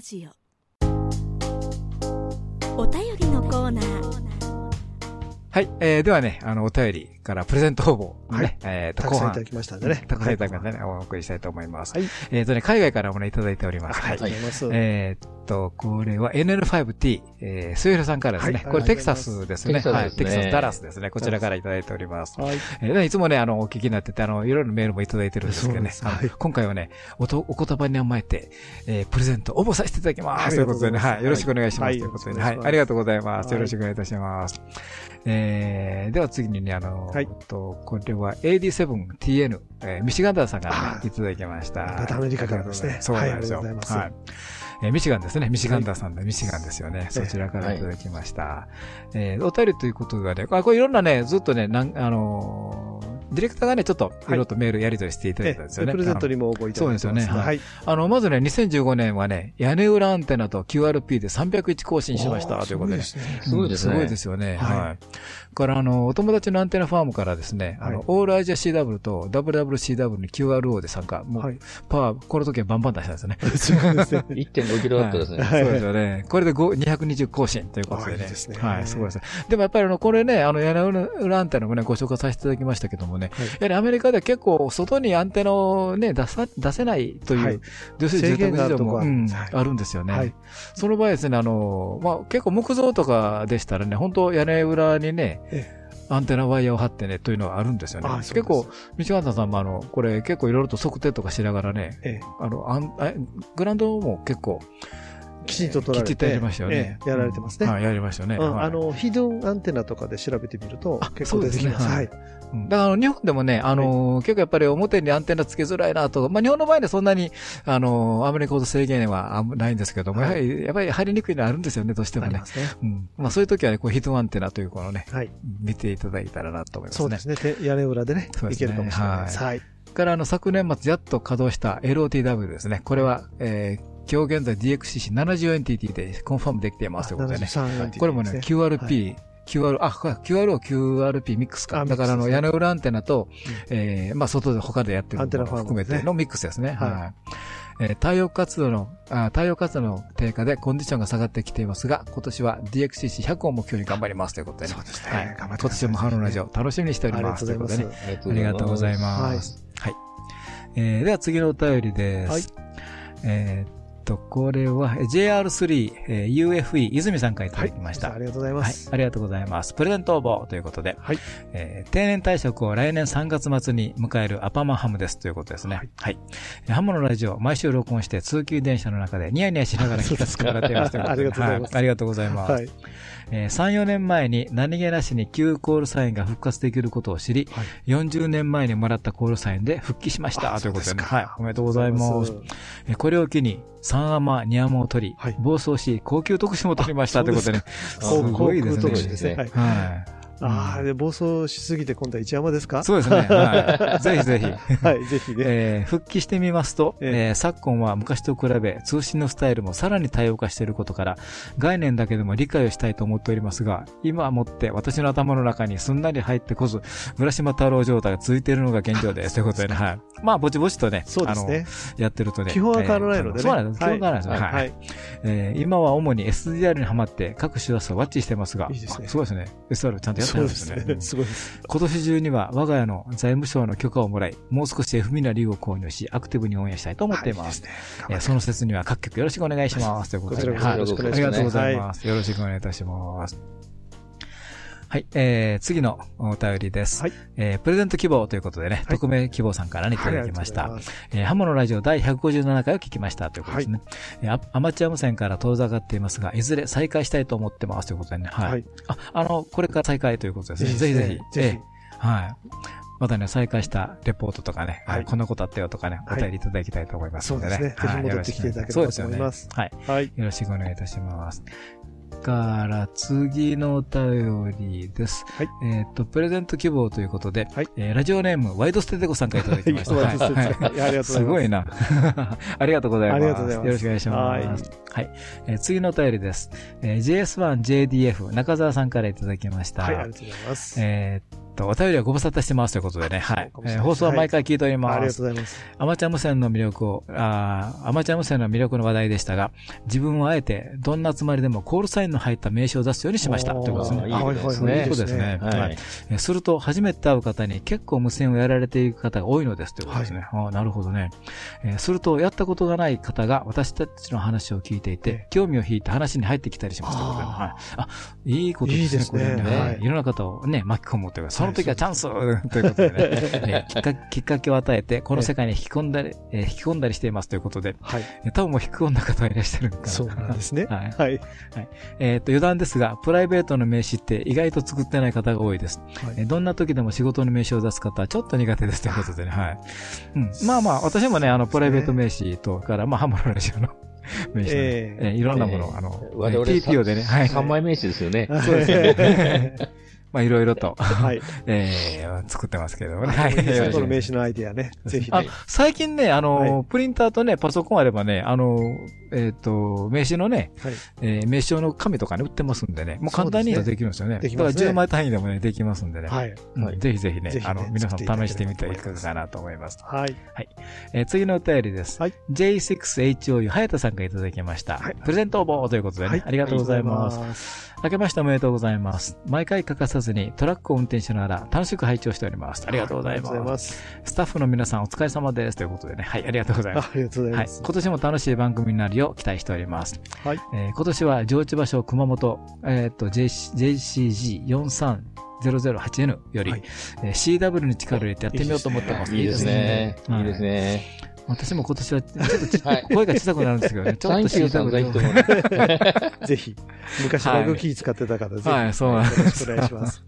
ジオお便りのコーナーはい。えー、ではね、あの、お便りからプレゼント応募、ね。はいえっと、後半たくさんいただ。きましたんでね。たくさんいただきましたね。お送りしたいと思います。はい。えっとね、海外からもね、いただいております。ありがとうございます。えーっと、これは NL5T、えー、スエルさんからですね。はいこれテキサスですね。はい。テキサス、ダラスですね。こちらからいただいております。はい。えーでいつもね、あの、お聞きになってて、あの、いろいろなメールもいただいてるんですけどね。はい今回はね、おと、お言葉に甘えて、えー、プレゼント応募させていただきます。ということでね、はい。よろしくお願いします。はいということでね。はい。ありがとうございます。はいよろしくお願いいたします。えー、では次にね、あの、はいと、これは AD7TN、えー、ミシガンダーさんからあね、いただきました。またアメリカからですねそうなんですよ。はいありがとうございますはい。えーミシガンですね。ミシガンダーさんで、ミシガンですよね。そちらからいただきました。えーお便りということがね、あこれいろんなね、ずっとね、なん、あのーディレクターがね、ちょっと、いろいろとメールやり取りしていただいたんですよね。プレゼントにも応募いただいてます。そうですよねはい。あの、まずね、2015年はね、屋根裏アンテナと QRP で301更新しました、ということでね。すごいですねすごいですねすごいですよね。はいはい。から、あの、お友達のアンテナファームからですね、あの、はいオールアジア CW と WWCW に QRO で参加。もう、はい。パワー、この時はバンバン出したんですよね。そうですね。1.5キロワットですね。はいそうですよね。これで5 220更新ということでね。あいいですねはい、すごいですね。でもやっぱりあの、これね、あの、屋根裏アンテナもね、ご紹介させていただきましたけどもね、はいやはりアメリカでは結構、外にアンテナをね、出さ、出せないという、はい要するに住宅事情も、あるんですはいあるんですよね。はいその場合ですね、あの、まあ、結構木造とかでしたらね、本当屋根裏にね、えアンテナワイヤーを張ってね、というのはあるんですよね。結構、道端さんもあの、これ結構いろいろと測定とかしながらね、ええあの、あんあグラウンドも結構、きちんと取られて。きちっとやりましたよねえ。えやられてますね。はい、やりましたよね。あの、ヒドンアンテナとかで調べてみるとあ、結構出てきます。ねはい。うんだから日本でもね、あのー結構やっぱり表にアンテナつけづらいなと、まあ日本の場合でそんなに、あのーあまりこう制限はないんですけども、はいやはり、やっぱり入りにくいのはあるんですよね、どうしてもねありま。すね。うん。まあそういう時はね、こうヒットアンテナというこのね、はい。見ていただいたらなと思いますね。そうですね。て屋根裏でねですねいけるかもしれないです。はい。からあの昨年末やっと稼働した LOTW ですね。これは、えー今日現在 DXCC70 NTT でコンファームできていますということでね。73これもね、QRP、QR、あ、QRO、QRP ミックスか。あだからあの、屋根裏アンテナと、えーまあ、外で他でやってるアンテナも含めてのミックスですね。はいはい。えー太陽活動の、あ太陽活動の低下でコンディションが下がってきていますが、今年は DXCC100 を目標に頑張りますということでね。そうですねはい。頑張って今年もハローラジオ楽しみにしております。ありがとうございうことでね。ありがとうございます。はい。えーでは次のお便りです。はいえーっと、これは JR3、えー UFE 泉さんからいただきました。ありがとうございはいます。、ありがとうございます。プレゼント応募ということで、はいえー定年退職を来年3月末に迎えるアパマハムですということですね。はい。えーハムのラジオ、毎週録音して通勤電車の中でニヤニヤしながら聞かせてもらっています。ありがとうございますはありがとうございます。はい。えー3、4年前に何気なしに旧コールサインが復活できることを知り、はい40年前にもらったコールサインで復帰しましたあということでね。はい。おめでとうございます。えーこれを機に、三アマ、二アマを取り、はい暴走し、高級特殊も取りましたということでね。す航ごいですね。航空特殊ですね。はい。はい。ああ、で、暴走しすぎて今度は一山ですか？そうですね。はい。ぜひぜひ。はい、ぜひね。えー復帰してみますと、えええー昨今は昔と比べ通信のスタイルもさらに多様化していることから、概念だけでも理解をしたいと思っておりますが、今はもって私の頭の中にすんなり入ってこず、浦島太郎状態が続いているのが現状です。ということでね、はい。まあ、ぼちぼちとね、そうですね。あの、やってるとね。基本は変わらないのでね。えーそうなんです。基本は変わらないですね。はい。えー今は主に SDR にハマって各種ワをワッチしてますが、いいですねあすごいですね。SDR ちゃんとやってそうですね。すごいです。今年中には我が家の財務省の許可をもらい、もう少し F ミナリーを購入し、アクティブに応援したいと思っています。その説には各局よろしくお願いします。ということで、はいよろしくお願いしますありがとうございます。よろしくお願いいたします。はい、えー、次のお便りです。はいえー、プレゼント希望ということでね、はい匿名希望さんからね、いただきました。はいえーハモのラジオ第157回を聞きましたということですね。えーアアマチュア無線から遠ざかっていますが、いずれ再開したいと思ってますということでね。はい。はいあ、あの、これから再開ということですね。いいぜひぜひ。ぜひええはい。またね、再開したレポートとかね、はいあこんなことあったよとかね、おはい便りいただきたいと思いますのでね。そうですねぜひ戻ってきていただければと思いますはい。よろしくお願いしますはい。はい。よろしくお願いいたします。から、次のお便りです。はいえっ、と、プレゼント希望ということで、はいえーラジオネーム、ワイドステテコさんからいただきました。はいありがとうございますすごいな。ありがとうございます。ありがとうございますよろしくお願いします。はい。えー次のお便りです。えー JS1JDF 中澤さんからいただきました。はい、ありがとうございます。えーお便りはご無沙汰してますということでね。はいえー放送は毎回聞いております。ありがとうございます。アマチュア無線の魅力を、あーアマチュア無線の魅力の話題でしたが、自分はあえて、どんな集まりでもコールサインの入った名刺を出すようにしました。ということですね。いいことですねいいことですね。はいすると、初めて会う方に結構無線をやられていく方が多いのですということですね。ああなるほどね。えーすると、やったことがない方が私たちの話を聞いていえて、興味を引いて話に入ってきたりしますということで、あーはい。あ、いいことですね。いいですね。ははいい。いろんな方をね、巻き込むというか、その時はチャンスということでね、え ーきっかきっかけを与えて、この世界に引き込んだり、えー引き込んだりしていますということで、はい。えー多分もう引き込んだ方はいらっしゃるのかな。そうなんですね。はいはい。えっ、と、余談ですが、プライベートの名刺って意外と作ってない方が多いです。えーどんな時でも仕事の名刺を出す方はちょっと苦手ですということでね、はい。うん。まあまあ、私もね、あの、プライベート名刺とから、まあ、ハモのラジオの名刺ええーいろんなものを、えーあの、我々 TPO でね、はい。3枚名刺ですよね。そうですね。まあ、いろいろと、はい。えー作ってますけどもね。はい。いいですねよろしくこの名刺のアイディアね。ぜひあね。、最近ね、あの、はプリンターとね、パソコンあればね、あの、えっ、と、名刺のね、はい。えー名刺用の紙とかね、売ってますんでね、もう簡単にはできるんですよね。できますねだから10枚単位でもね、できますんでね。はい。うんはいぜひぜひね、ぜひねあの、皆さん試してみてはいかがかなと思います。はい。えー次のお便りです。はい J6HOU、早田さんがいただきました。はいプレゼント応募ということでね、はいありがとうございます。す。明けましておめでとうございます。毎回欠かさずにトラックを運転しながら楽しく拝聴しております。ありがとうございありがとうございま。ますす。スタッフの皆さんお疲れ様です。ということでね。はい、ありがとうございます。あありがとうございはい。ます。今年も楽しい番組になるよう期待しております。はい。えー今年は上智場所熊本、えーっと、JC JCG43008N より、はいえー CW に力を入れてやってみようと思ってます。いいですね。はいいいですね。私も今年はちょっとちはい声が小さくなるんですけどね。ちょっとサンキューさんぜひともね。ぜひ、昔バグキー使ってた方、ぜひ、はいそうなんですよろしくお願いします。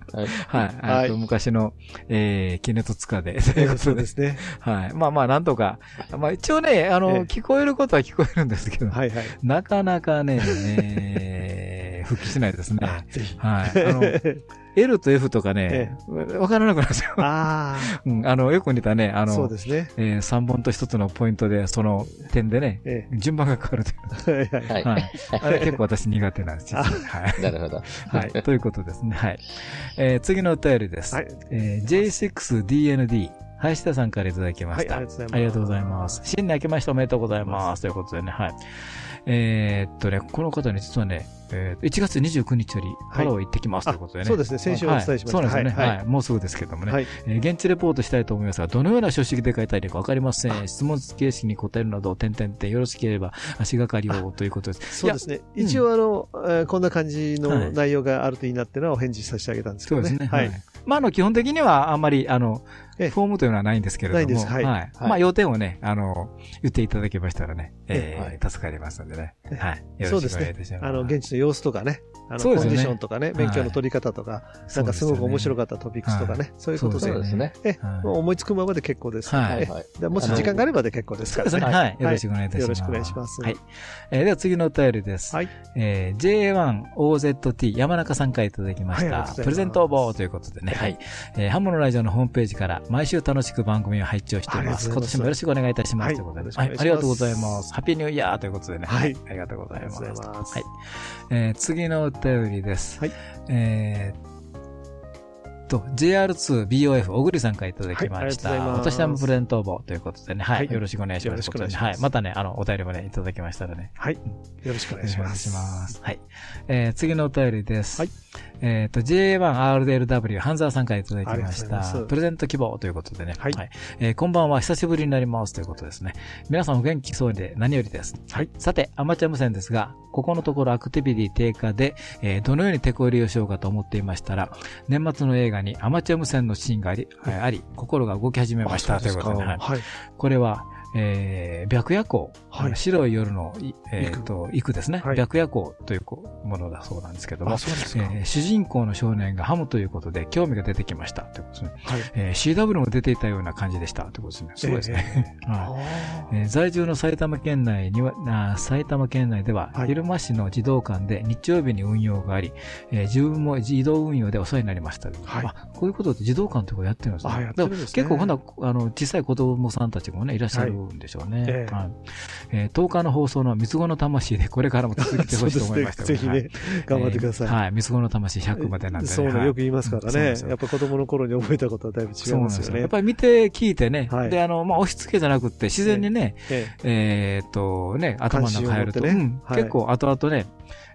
はい。昔の、えー、キネトツカで。そうですね。はい。まあまあ、なんとか。まあ一応ね、あの、ええ聞こえることは聞こえるんですけど、はいはい。なかなかね、えー復帰しないですね。ぜひ。はい。あの、L と F とかね、わからなくなるんですよ。あ うん、あの、よく似たね、ああ、そうの、ですね。えー、3本と1つのポイントで、その点でね、え順番が変わるという。え。はいはい。はい。はい。あれ結構私苦手なんですよ。はい。なるほど。はい。ということですね。はい。えー、次のお便りです。はい。えー、J6DND、林田さんからいただきました。はいありがとうございますます。新年明けましておめでとうございます。ということでね、はい。えーっとね、この方に実はね、えー、1月29日よりパラオ行ってきますということでね。そうですね先週お伝えしましたはいそうですよね。はいはい。もうすぐですけどもね。はい。えー現地レポートしたいと思いますが、どのような書式で書いたらいいかわかりません。質問形式に答えるなど、点々点よろしければ足がかりをということです。そうですね。うん一応、あの、えーこんな感じはいの内容があるといいなっていうのはお返事させてあげたんですけどね。そうですね。ははいい。。まあ、あの、基本的にはあんまり、あの、ええフォームというのはないんですけれども。ないですはいはい。まあ、要点をね、あの、言っていただけましたらね、ええー助かりますのでね。えはい。よろしくそうですねお願いいたします。あの、現地の様子とかね、あの、そうですねコンディションとかね、免許の取り方とか、なんかすごく面白かったトピックスとかね、そういうことでそう、ですね。え、はいもう思いつくままで結構です。はいえはい。でもし時間があればで結構です。からね。はい。よろしくお願いいたします。よろしくお願いしますはい。えーでは次のお便りです。はい。えー J1OZT 山中さんからいただきました。プレゼント応募ということでね。はい。えーハモのラジオのホームページから毎週楽しく番組を配置をしています。今年もよろしくお願いいたします。はいということでねよろしくお願いしますはい。ありがとうございます。ハッピーニューイヤーということでね。はいありがとうございます。ありがとうございますはい。えー次のお便りです。はい。えーと、JR2BOF 小栗さんからいただきました。はいお年玉プレゼント応募ということでね。はい。はいよろしくお願いします。よろしくお願いしますはい。またね、あの、お便りもね、いただきましたらね。はい。よろしくお願いします。お願いします。はい。えー、次のお便りです。はい。えっ、と、J1RDLW、半沢さんからいただきました。プレゼント希望ということでね。はいえーこんばんは、久しぶりになりますということですね。皆さんお元気そうで何よりです。はい。さて、アマチュア無線ですが、ここのところアクティビティ低下で、えーどのように手こ入れをしようかと思っていましたら、年末の映画にアマチュア無線のシーンがあり、えーあり心が動き始めました。ということで、はいはい。これは、えー白夜行、はい白い夜のい、えー、と、行くですね。はい白夜行というこものだそうなんですけども。えー主人公の少年がハムということで興味が出てきましたということですね。はい。えー CW も出ていたような感じでしたということですね。すごいですね。ええ。はいあえー在住の埼玉県内には、あー埼玉県内では、はい入間市の児童館で日曜日に運用があり、えー自分も移動運用でお世話になりました。はいあこういうことって児童館とかやってるんですね。あやってるんですねだから結構ほんなあの、小さい子供さんたちもね、いらっしゃるんでしょうね。ええはいえー10日の放送の三つ子の魂でこれからも続けてほしいと思いました ね。ぜひね、頑張ってください。えーはい。三つ子の魂100までなんでね。そうね、はいよく言いますからねやっぱ子供の頃に覚えたことはだいぶ違そなんですよ。いうますよね。やっぱり見て聞いてね。はいで、あの、まあ、押し付けじゃなくって、自然にね、ええーっと、ね、頭の中入ると、ねうんはい結構後々ね、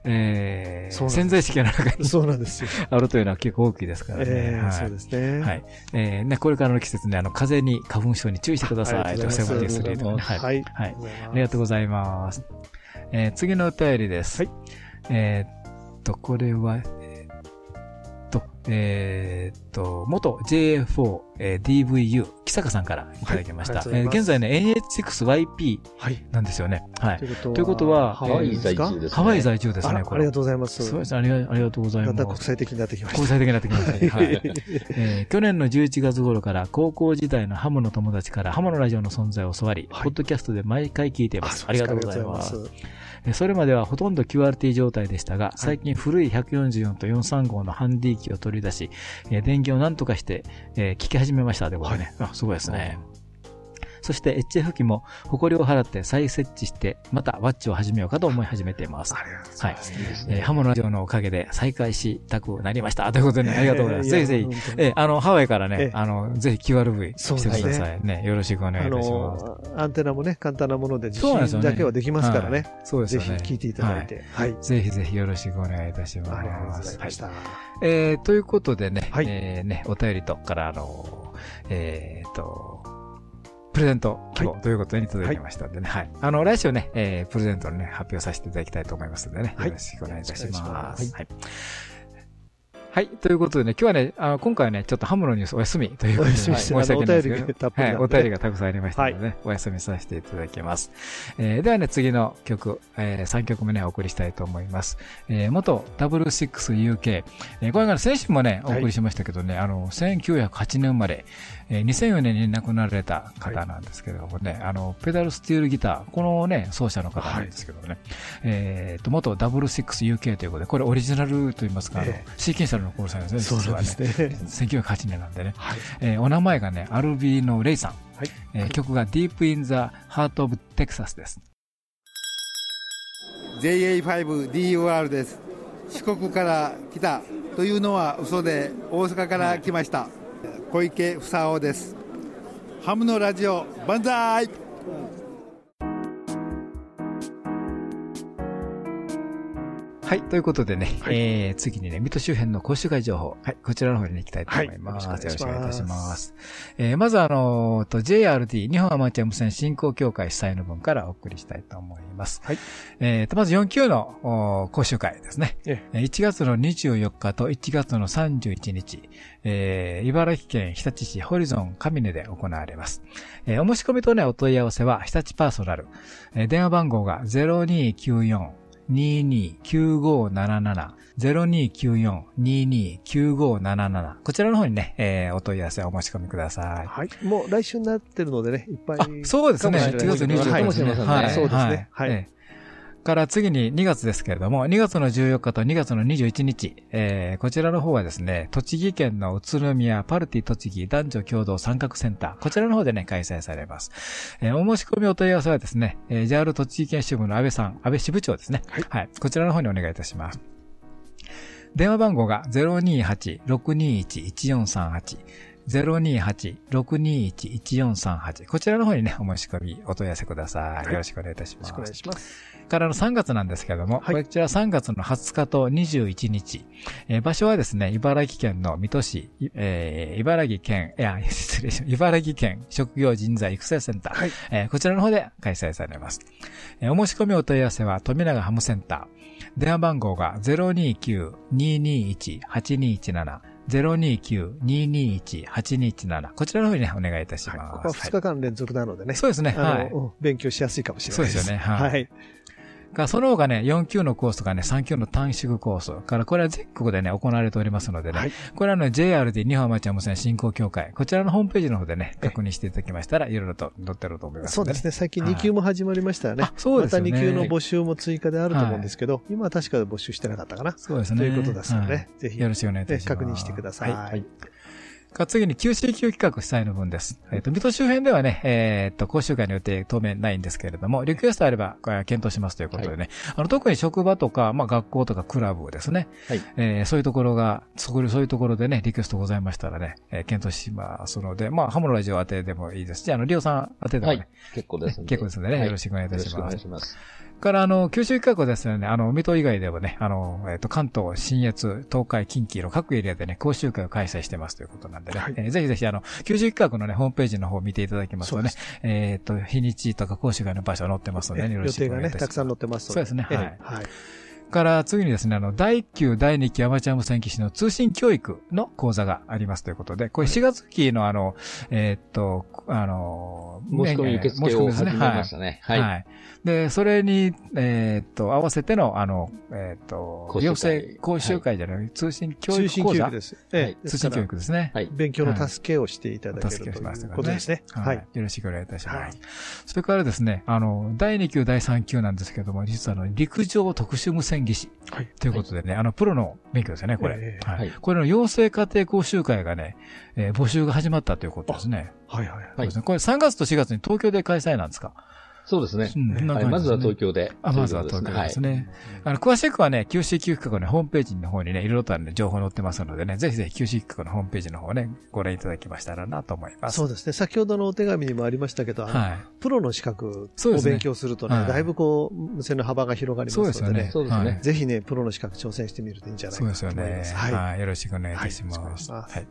えー、潜在意識が中えにそうなんですよ。あるというのは結構大きいですからね。ええはいそうですね。はい。えー、ね、これからの季節ね、あの、風邪に花粉症に注意してください。はい。はい。はい。ありがとうございます。えー、次のお便りです。はい。えーっと、これは、えーっと、元 JA4、えー DVU、木坂さんからいただきました。はいえー現在ね、NH6YP はい。なんですよね。はい。ということは、ということはハワイ在住ですね。ハワイ在住ですね、これ。ありがとうございます。そうですね、ありがありがとうございだんだんます。国際的になってきました。国際的になってきましたね。はい。えー去年の11月頃から高校時代のハムの友達からハムのラジオの存在を教わり、はいポッドキャストで毎回聞いています。ありがとうございます。す。えーそれまではほとんど QRT 状態でしたが、最近古い144と435のハンディ機を取り出し、えー電源を何とかして、えー聞き始めましたということでね。あ、すごいですね。そして HF 機も誇りを払って再設置して、またワッチを始めようかと思い始めています。ありがとうございます。いいですえーね。ハモのラジオのおかげで再開したくなりました。ということでね、ありがとうございます。えーぜひぜひえーあの、ハワイからえねえ、あの、ぜひ QRV してそうですねくださいね。よろしくお願いあいたします。の、アンテナもね、簡単なもので受信だけはできますからね。はいそうですよね。ぜひ聞いていただいて。はい。ぜひぜひよろしくお願いいたします。ありがとうございました。えー、ということでね、はいえー、ね、お便りとから、あの、えー、と、プレゼント希望ということに届きましたんでね、はい。あの、来週ね、えー、プレゼントをね、発表させていただきたいと思いますのでね、はいよろしくお願いいたします。はい。はい。ということでね、今日はね、あの今回はね、ちょっとハムのニュースお休みということで、申し訳ないですけあのお便はい、お便りがたくさんありましたのでね、お休みさせていただきます。えーではね、次の曲、え3曲目ね、お送りしたいと思います。えー元 W6UK、えーこれがね先週もね、おはい送りしましたけどね、あの、1908年生まれ、えー2004年に亡くなられた方なんですけれどもね、あの、ペダルスティールギター、このね、奏者の方なんですけどね、えーと、元 W6UK ということで、これオリジナルといいますか、あのええシーケンシャルのコールさんですね、そうなんですね。実はね。1908年なんでね、はい。えーお名前がね、アルビーノ・レイさん。はい。えー曲が Deep in the Heart of Texas です。JA5DUR です四国から来たというのは嘘で大阪から来ました小池房夫です。ハムのラジオ万歳！はい。ということでね、えー、次にね、水戸周辺の講習会情報。はい。こちらの方に行きたいと思います。はいよろしくお願いいいたします。えー、まずあのーと、JRD、日本アマチュア無線振興協会主催の分からお送りしたいと思います。はい。えーと、まず4級のお講習会ですね。ええー1月の24日と1月の31日、えー、茨城県日立市ホリゾン上根で行われます。えーお申し込みとね、お問い合わせは日立パーソナル。えー電話番号が0294 229577 0294-229577こちらの方にね、えーお問い合わせお申し込みください。はい。もう来週になってるのでね、いっぱい。あ、そうですね。かもしれ1月ない24日かもしれませんねはい。そうですねはいええから次に2月ですけれども、2月の14日と2月の21日、えーこちらの方はですね、栃木県の宇都宮パルティ栃木男女共同参画センター、こちらの方でね、開催されます。えーお申し込みお問い合わせはですね、えー JR 栃木県支部の安倍さん、安倍支部長ですね。はい。こちらの方にお願いいたします。電話番号が028-621-1438。028-621-1438。こちらの方にね、お申し込み、お問い合わせください。よろしくお願いいたします。よろしくお願いします。からの3月なんですけれども、はいこちら3月の20日と21日、えー場所はですね、茨城県の水戸市、いえー茨城県、いや、失礼しました茨城県職業人材育成センター、はいえーこちらの方で開催されます。えーお申し込みお問い合わせは富永ハムセンター。電話番号が029-221-8217。029-221-8217こちらの方にね、お願いいたします。はいここは2日間連続なのでね。そうですね。あはい。勉強しやすいかもしれないです。そうですよねはいはい。が、その他ね、4級のコースとかね、3級の短縮コース。から、これは全国でね、行われておりますのでね、はい。これはあの JR で日本アマチュア無線振興協会、こちらのホームページの方でね、え確認していただきましたら、いろいろと載ってると思いますので、そうですね。最近2級も始まりましたよね。あそうですよね。また2級の募集も追加であると思うんですけど、今は確か募集してなかったかな。そうですね。ということですので、はい。ぜひ、よろしくお願いいたします。確認してください。はいか次に QCQ 企画主催の分です。えっ、と、水戸周辺ではね、えっ、と、講習会の予定当面ないんですけれども、リクエストあれば、これは検討しますということでね、あの、特に職場とか、まあ、学校とかクラブですね。はいえーそういうところが、そこで、そういうところでね、リクエストございましたらね、えー検討しますので、まあ、ハモのラジオ宛てでもいいですし、あの、リオさん宛てでもね、はい。結構ですんで。結構ですのでねはいよろしくお願いいたしますよろしくお願いします。から、あの、九州企画ですよね、あの、水戸以外でもね、あの、えっ、と、関東、新越、東海、近畿の各エリアでね、講習会を開催してますということなんでね、はい。えーぜひぜひ、あの、九州企画のね、ホームページの方を見ていただきますとね、えっ、と、日にちとか講習会の場所載ってますので、えよろ予定がね、しくお願いいたします。たくさん載ってますので。そうですね。ええ。はい。はい。から次にですね、あの、第1級、第2期アマチュア無線機士の通信教育の講座がありますということで、これ4月期のあの、えーっと、あの、申し込み受付を申し込みです始めましたね。はい。はい。はい。で、それに、えーっと、合わせての、あの、えーっと講、習会養成講習会じゃない、通信教通信育講座教育です。えはいえ通信教育ですね。はい。勉強の助けをしていただけるとい助けをしますうことですね。は。はいい。よろしくお願いいたします。はいそれからですね、あの、第2級、第3級なんですけども、実はあの、陸上特殊無線線技師。はいということでね、あの、プロの免許ですよね、これ。ええはいはいこれの養成家庭講習会がね、えー募集が始まったということですね。はいはい。そうですねこれ3月と4月に東京で開催なんですか？そうですね。うんはい、まずは東京で。あ、まずは東京ですね。あの、詳しくはね、QC 企画のホームページの方にね、いろいろとね、情報載ってますのでね、ぜひぜひ QC 企画のホームページの方をね、ご覧いただきましたらなと思います。そうですね。先ほどのお手紙にもありましたけど。プロの資格を勉強するとね、はいだいぶこう、無線の幅が広がりますのでね。そうですねはいぜひね、プロの資格挑戦してみるといいんじゃないかなそうですよねと思います。。はい。よろしくお願いいたします。はい。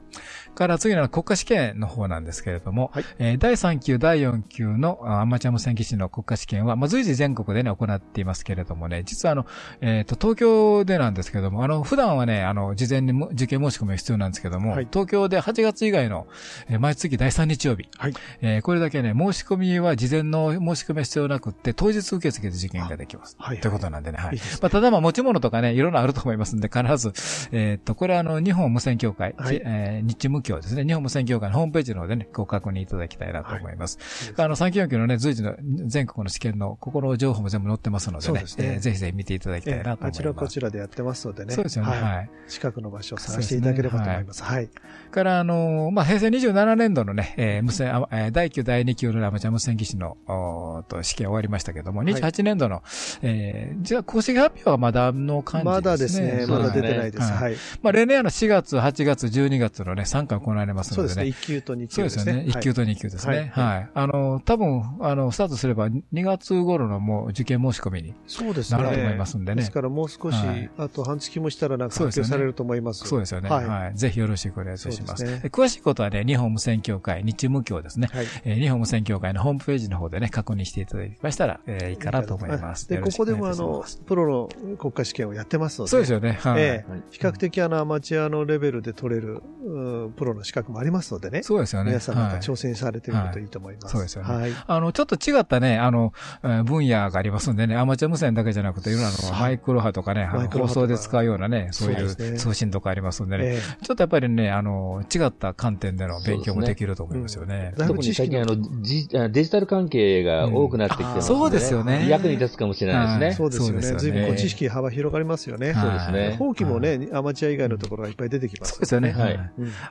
から次の国家試験の方なんですけれども、はいえー第3級、第4級のあアマチュア無線技師の国家試験は、まあ、随時全国でね、行っていますけれどもね、実はあの、えっ、と、東京でなんですけれども、あの、普段はね、あの、事前にも受験申し込みが必要なんですけども、はい。東京で8月以外の、えー毎月第3日曜日、はい。えーこれだけね、申し込みは事前の申し込みは必要なくって、当日受付で受験ができます。はいはい。ということなんでね、はい。いいね。まあ、ただまあ持ち物とかね、いろんなあると思いますんで、必ず、えーっと、これはあの、日本無線協会、はい。じえー日中無協ですね。日本無線協会のホームページの方でね、ご確認いただきたいなと思います。あの、3級4級のね、随時の全国の試験の、ここの情報も全部載ってますのでね、そうですねえーぜひぜひ見ていただきたいなと思います。あちらこちらでやってますのでね。そうですよね。はい。近くの場所を探していただければと思います。はい。から、あのーまあ、平成27年度のね、えー無線、あえー第9、第2級のアマチュア無線技師の、おーと試験終わりましたけども、28年度の、えー、じゃあ公式発表はまだの感じですね。まだですね。まだ出てないです。ははい。まあ、例年あの4月、8月、12月のね、3回行われますそうですね。のでね。1級と2級ですすそうでよね。ね。1級と2級ですね。ははいい。あの、多分、あの、スタートすれば2月頃のもう受験申し込みにそうですね。なると思いますんでねです。からもう少しはい、あと半月もしたらなんか発表されると思います。そうですよね。はいはい。ぜひよろしくお願いいたします。詳しいことはね、日本無線協会、日中無協ですね。はい。えー日本無線協会のホームページの方でね、確認していただきましたら、えーいいかなと思います。で、ここでもあのす、プロの国家試験をやってますので。そうですよね。はい。比較的あのアマチュアのレベルで取れる、うんプロの資格もありますのでね。そうですよね。皆さんなんかはい挑戦されてみるといいと思います。はいそうですよねはい。あの、ちょっと違ったね、あの、えー分野がありますんでね、アマチュア無線だけじゃなくて、いろんなのマイクロ波とかね、放送で使うようなね、そういそう通信とかありますんでね、えちょっとやっぱりね、あの、違った観点での勉強もできると思いますよね。特に知識の最近あのデジタル関係が多くなってきてますのそうですよね。役に立つかもしれないですね。そうですよね。随分知識幅広がりますよね。はいそうですね。法規もね、アマチュア以外のところがいっぱい出てきます。そうですよね。ははい。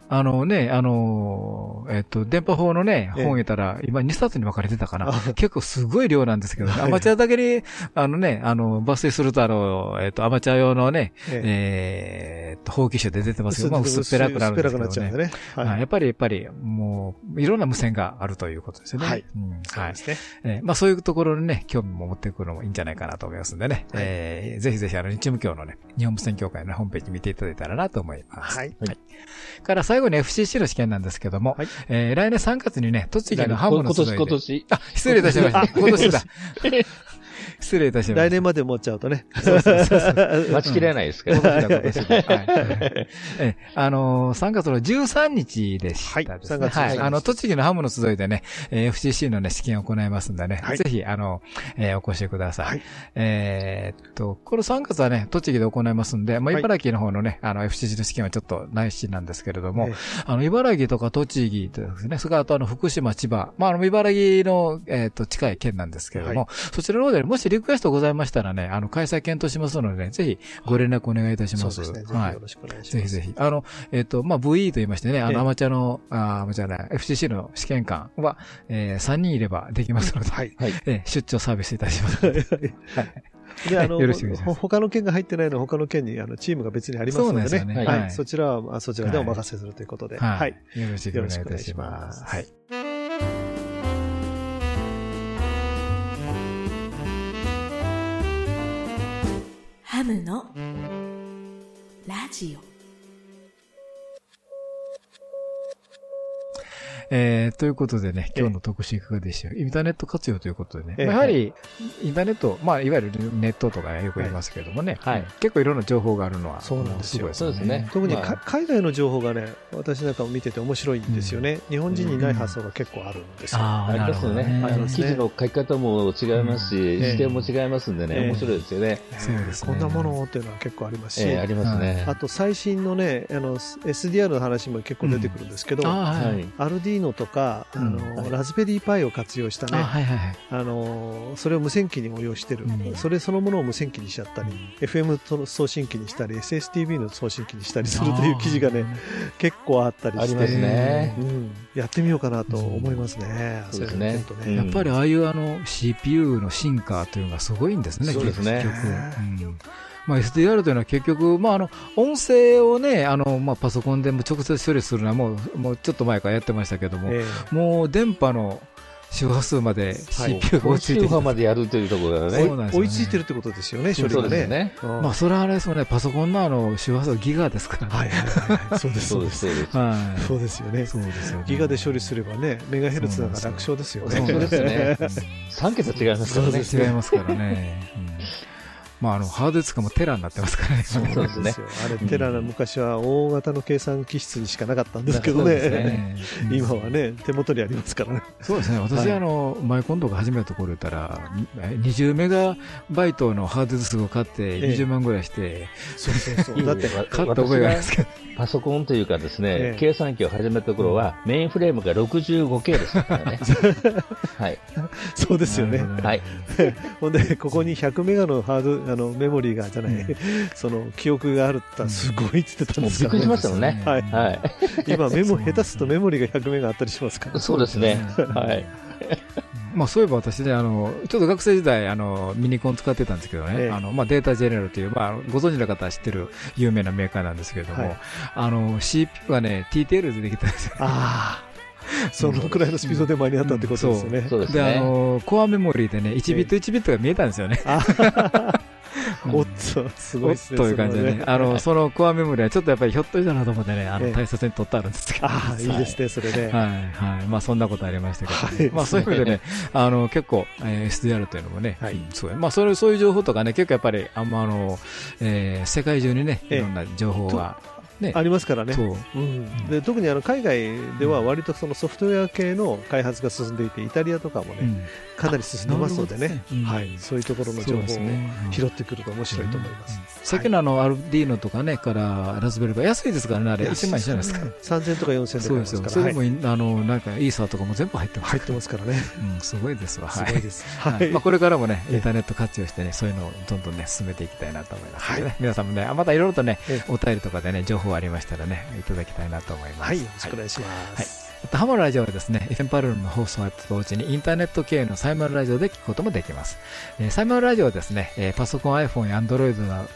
あのね、あの、えっと、電波法のね、ええ。本言ったら、今2冊に分かれてたかな。あ。結構すごい量なんですけどね、はいアマチュアだけに、あのね、あの、抜粋すると、あの、えっと、アマチュア用のね、ええーっと、法規書で出てますよ。まあ、薄っぺらくなるんですけどね。薄っぺらくなっちゃうんでね。はいやっぱり、やっぱり、もう、いろんな無線があるということですよね。はいうんはい。ね。えーまあそういうところにね、興味も持ってくるのもいいんじゃないかなと思いますんでね。えーぜひぜひあの、日務協のね、日本無線協会のホームページ見ていただいたらなと思います。はい。から最後に FCC の試験なんですけども、はいえー来年3月にね、栃木のハム今年、の集いで今年。あ、失礼いたしました。今年だ。失礼いたしました。来年まで持っちゃうとね。待ちきれないですから。今年だ、今年だ。はい。え、あのー、3月の13日でしたですね。はい3月13日はい。あの、栃木のハムの集いでね、えー FCC のね、試験を行いますんでね、はいぜひ、あの、えーお越しください。はいえーっと、この3月はね、栃木で行いますんで、まあ、はい茨城の方のね、あの、FCC の試験はちょっと内視なんですけれども、ええあの、茨城とか栃木とですね、それからあとあの、福島、千葉、まあ、あの、茨城の、えーっと、近い県なんですけれども、はそちらの方でもしリクエストございましたらね、あの、開催検討しますので、ね、ぜひご連絡お願いいたします。そうですね。はいよろ。しくお願いします。ぜひぜひ。あの、えっ、と、まあ、VE と言いましてね、あええの、アマチュアの、あアマチュアじゃない、FCC の試験官は、えー、3人いればできますので、はい。はい。えー出張サービスいたしますので。で、あの、よろしくお願いしますほ他の県が入ってないのは他の県にあのチームが別にありますのでね。そうなんですよねはい。はいそちらは、あそちらでお任せするということで。ははいい。。よろしくお願いいたします。はいムのラジオ。えー、ということでね、今日の特集いかがでしょう。インターネット活用ということでね。やはり、インターネット、まあ、いわゆるネットとかねよく言いますけどもね。はい。結構いろんな情報があるのは、そうなんですよ。ごいそうですね。特にか、まあ海外の情報がね、私なんかも見てて面白いんですよね。日本人にない発想が結構あるんですよ。あありますよね。あの、記事の書き方も違いますし、視点も違いますんでね、ええ面白いですよね。そうですね。こんなものっていうのは結構ありますし、ええありますね。あと最新のね、あの、SDR の話も結構出てくるんですけど、はい。ディーノとか、あの、ラズベリーパイを活用したね、あ、はいはいはい。あの、それを無線機に応用してる、うんそれそのものを無線機にしちゃったり、FM と送信機にしたり、SSTV の送信機にしたりするという記事がね、結構あったりして、ね。うん、やってみようかなと思いますね。そうですね。やっぱりああいうあの CPU の進化というのがすごいんですね、そうですねまあ、SDR というのは結局、まあ、あの音声をね、あのまあ、パソコンでも直接処理するのはもうもうちょっと前からやってましたけども、えもう電波の周波数まで CPU が追いついて中きた波までやるというところがね。ね追いついてるってことですよね、処理がね。ね。うんまあ、それはあれですよね、パソコンのあの周波数はギガですからね。はいはいはい、そうです、そううですす。そうです。はいそうですよね。そうですよねギガで処理すればね、メガヘルツだから楽勝ですよね。そうですね。3桁違いますからね。違いますからね。うんまあ、あの、ハードディスクもテラになってますからね。そうですねよあれ、テラの昔は大型の計算機室にしかなかったんですけどね。そうですねうん今はね、手元にありますからね。そうですね。私、はいあの、マイコンとか始めたところたら、え20メガバイトのハードディスクを買ってええ20万ぐらいして、そうそうそう。だって、わ買った覚えがありますけど。パソコンというかですね、ええ計算機を始めた頃は、メインフレームが 65K でしたからね。はい。そうですよねはい。ほんで、ここに100メガのハード、あの、メモリーが、じゃない、その、記憶があるったらすごいって言ってたんですからねびっくりしましたもんね。はいはい。今、メモ下手すとメモリーが100メガあったりしますから。そうですね。はい。まあ、そういえば私ね、あの、ちょっと学生時代、あの、ミニコン使ってたんですけどね、ええあの、まあ、データジェネラルという、まあ、ご存知の方は知ってる有名なメーカーなんですけれども、はいあの、CPU がね、TTL でできたんですよ。ああ。そのくらいのスピードで間に合ったってことですよね。で、あそうですね。の、コアメモリーでね、1ビット1ビットが見えたんですよね。おっと、すごいですね。という感じでね、あの、そのコアメモリーはちょっとやっぱりひょっとしたなと思ってね、あの、ええ。大切に取ってあるんですけど。ああ、い。いですね、それね。はい、はい。まあ、そんなことありましたけど、はい。まあ、そういう意味でね、あの、結構、えー SDR というのもね、そうまあ、それ、そういう情報とかね、結構やっぱり、あんまあの、えー世界中にね、ええ。いろんな情報が、ね、ありますからね。そう、うん、で特にあの海外では割とそのソフトウェア系の開発が進んでいて、イタリアとかもね、うん。かなり進んでますのでね。ね。うん。はい、そういうところの情報を拾ってくると面白いと思います。さっきのあの、アルディーノとかね、から、ラズベリーパイ安いですからね、あれ、1万円じゃないですか。3000とか4000とかそうですよ。それでも、はい。いあの、なんか、イーサーとかも全部入ってます入ってますからね。うん、すごいですわ。はい。すごいです。ははい。い。まあ、これからもね、ええ。インターネット活用してね、そういうのをどんどんね、進めていきたいなと思いますね、はい。皆さんもね、あまたいろいろとねえ、お便りとかでね、情報ありましたらね、いただきたいなと思います。はい、よろしくお願いします。あとハモのラジオはですね、FM パルルの放送と同時にインターネット経由のサイマルラジオで聞くこともできます。えーサイマルラジオはですね、えーパソコン、iPhone や Android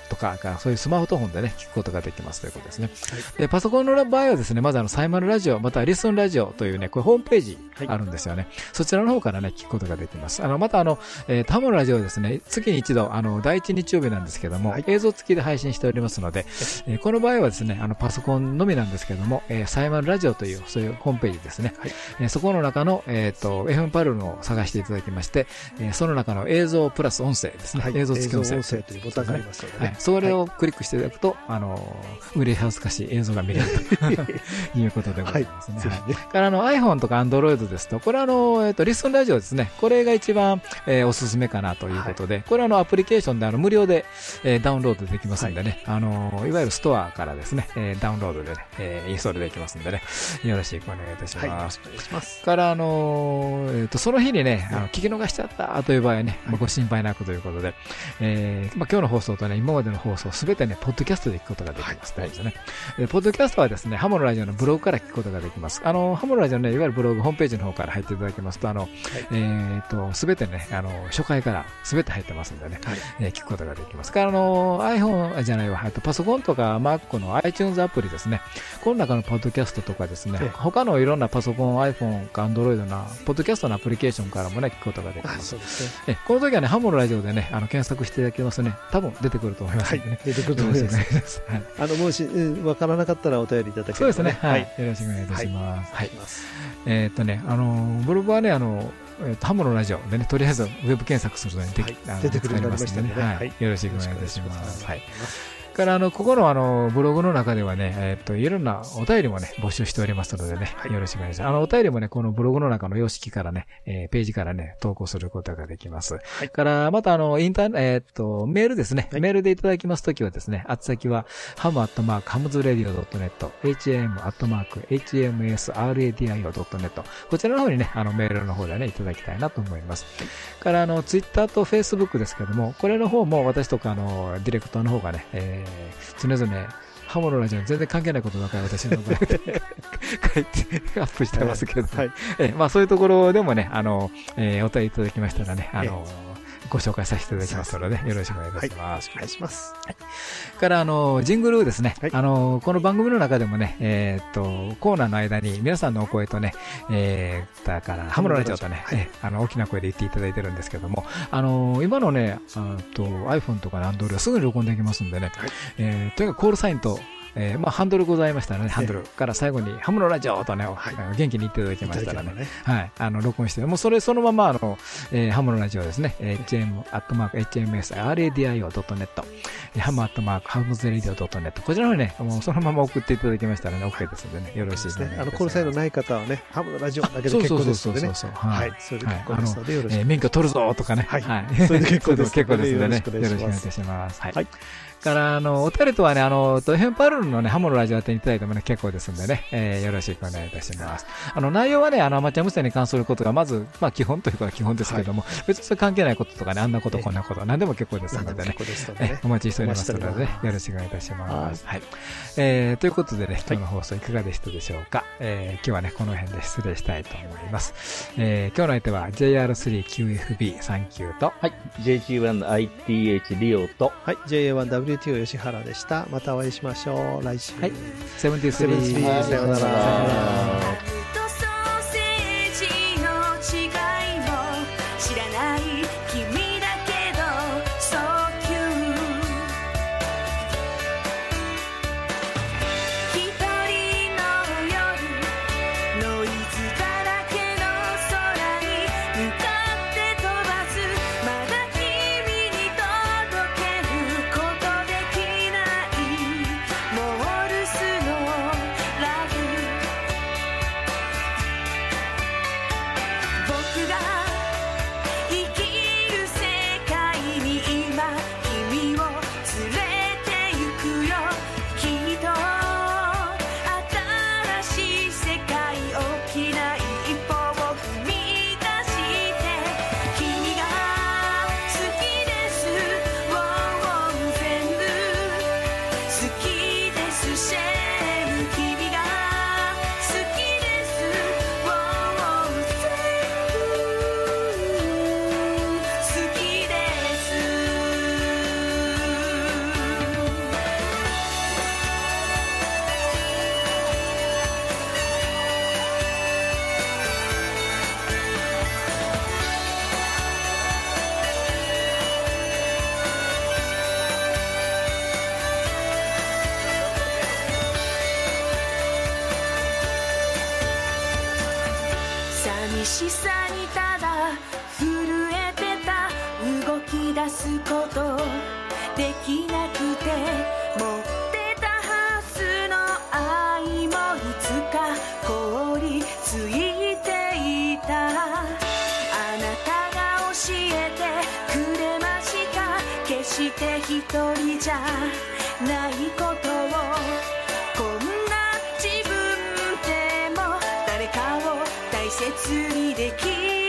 とかがそういうスマートフォンでね、聞くことができますということですね。でパソコンの場合はですね、まずあのサイマルラジオ、またはリスンラジオというね、これホームページあるんですよね。そちらの方からね、聞くことができます。あの、またあの、えー、ハモのラジオはですね、月に一度、あの、第一日曜日なんですけども、はい映像付きで配信しておりますので、えーこの場合はですね、あの、パソコンのみなんですけども、えーサイマルラジオという、そういうホームページですね。えーそこの中の、えっ、と、FM パルルを探していただきまして、えーその中の映像プラス音声ですね。はい。映像付き音声。音声というボタンがありますのでね。はい、それをクリックしていただくと、あの、嬉し恥ずかしい映像が見れると いうことでございますね。はい。はい。からあの iPhone とか Android ですと、これはあの、えっ、と、リスンラジオですね。これが一番、えーおすすめかなということで、これはあの、アプリケーションであの、無料で、えーダウンロードできますんでね、あの、いわゆるストアからですね、えーダウンロードでね、えーインストールできますんでね、よろしくお願いいたしはい、よます。ろしくお願いします。から、あのーえっ、と、その日にね、あの聞き逃しちゃったという場合はね、まあご心配なくということで、えーまあ、今日の放送とね、今までの放送すべてね、ポッドキャストで聞くことができます。はい、ですね。でポッドキャストはですね、ハモのラジオのブログから聞くことができます。あの、ハモのラジオのね、いわゆるブログ、ホームページの方から入っていただきますと、あの、えっ、と、すべてね、あの、初回からすべて入ってますんでね、えー聞くことができます。から、あの、iPhone じゃないわ、えっとパソコンとか Mac の iTunes アプリですね、この中のポッドキャストとかですねええ、他のいろんなパソコン、iPhone か Android な、ポッドキャストのアプリケーションからもね、聞くことができあます。そうですね。えこの時はね、ハモのラジオでね、あの、検索していただきますとね、多分出てくると思いますはいのでね。、出てくるとよ思います。あの、もし、うんわからなかったらお便りいただければそうですね。はい。はい。よろしくお願いいたします。はい。えーっとね、あのー、ブログはね、あの、えーっと、ハモのラジオでね、とりあえずウェブ検索するとね、できはいあの出てくるようになりましねはい。よろしくお願いいたしま。すはい。から、あの、ここのあの、ブログの中ではね、えっと、いろんなお便りもね、募集しておりますのでね、よろしくお願いします。あの、お便りもね、このブログの中の様式からね、えーページからね、投稿することができます。から、またあの、インターネえっと、メールですね、メールでいただきますときはですね、あつ先は、ハムアットマーク、ハムズラディオ .net、ham アットマーク、hmsradio.net、こちらの方にね、あの、メールの方でね、いただきたいなと思います。から、あの、ツイッターとフェイスブックですけども、これの方も私とか、あの、ディレクターの方がね、えー、常々、ハモのラジオに全然関係ないことばかり私のブログで。書いてアップしてますけど、はい。えーまあそういうところでもね、あの、えーお便りいただきましたらね、あの、ご紹介させていただきます。ので、よろしくお願いいたします。お願いします。から、あの、ジングルですね。はい。あの、この番組の中でもね、えーっと、コーナーの間に皆さんのお声とね、えー、だから、ハムのラジオとね、あの、大きな声で言っていただいてるんですけども、あの、今のね、あと iPhone とか Android はすぐに録音できますんでね、えーとにかくコールサインと、えーまあ、ハンドルございましたらね、ハンドルから最後に、ハムのラジオとね、あの元気に言っていただきましたらねいただけれ、はい、あの、録音して、もうそれそのまま、あの、えーハムのラジオですね、えー hm、アットマーク、hmsradio.net、えーハムアットマーク、ハムズラディオ .net、こちらのね、もうそのまま送っていただきましたらね、OK ですのでね、よろしいですね。あの、コールサインのない方はね、ハムのラジオだけで結構ですのでね。そうそうそう。はい。それで結構ですので、よろしえーく。免許取るぞとかね。はいはい。それで結構です それで結構ですのでね。よろしくお願いしますよろしくお願いいたします。はい。はいから、あの、お便りとはね、あの、ドヘンパルルのね、ハモのラジオ宛てにいただいてもね、結構ですんでね、えーよろしくお願いいたします。あの、内容はね、あの、アマチュア無線に関することが、まず、まあ、基本というか基本ですけども、別にそれ関係ないこととかね、あんなこと、こんなこと、何でも結構ですのでね何でも結構、ですのでね。えお待ちしておりますのでねよろしくお願いいたします。はい。えー、ということでね、今日の放送いかがでしたでしょうか？えー、今日はね、この辺で失礼したいと思います。えー、今日の相手は JR3QFB39 と、はい。JG1ITH リオと、はい。JA1WTO 吉原でした。またお会いしましょう。来週。はい。セブンティスリセブンティスリーー。さようならして一人じゃないことを。こんな自分でも誰かを大切にできる。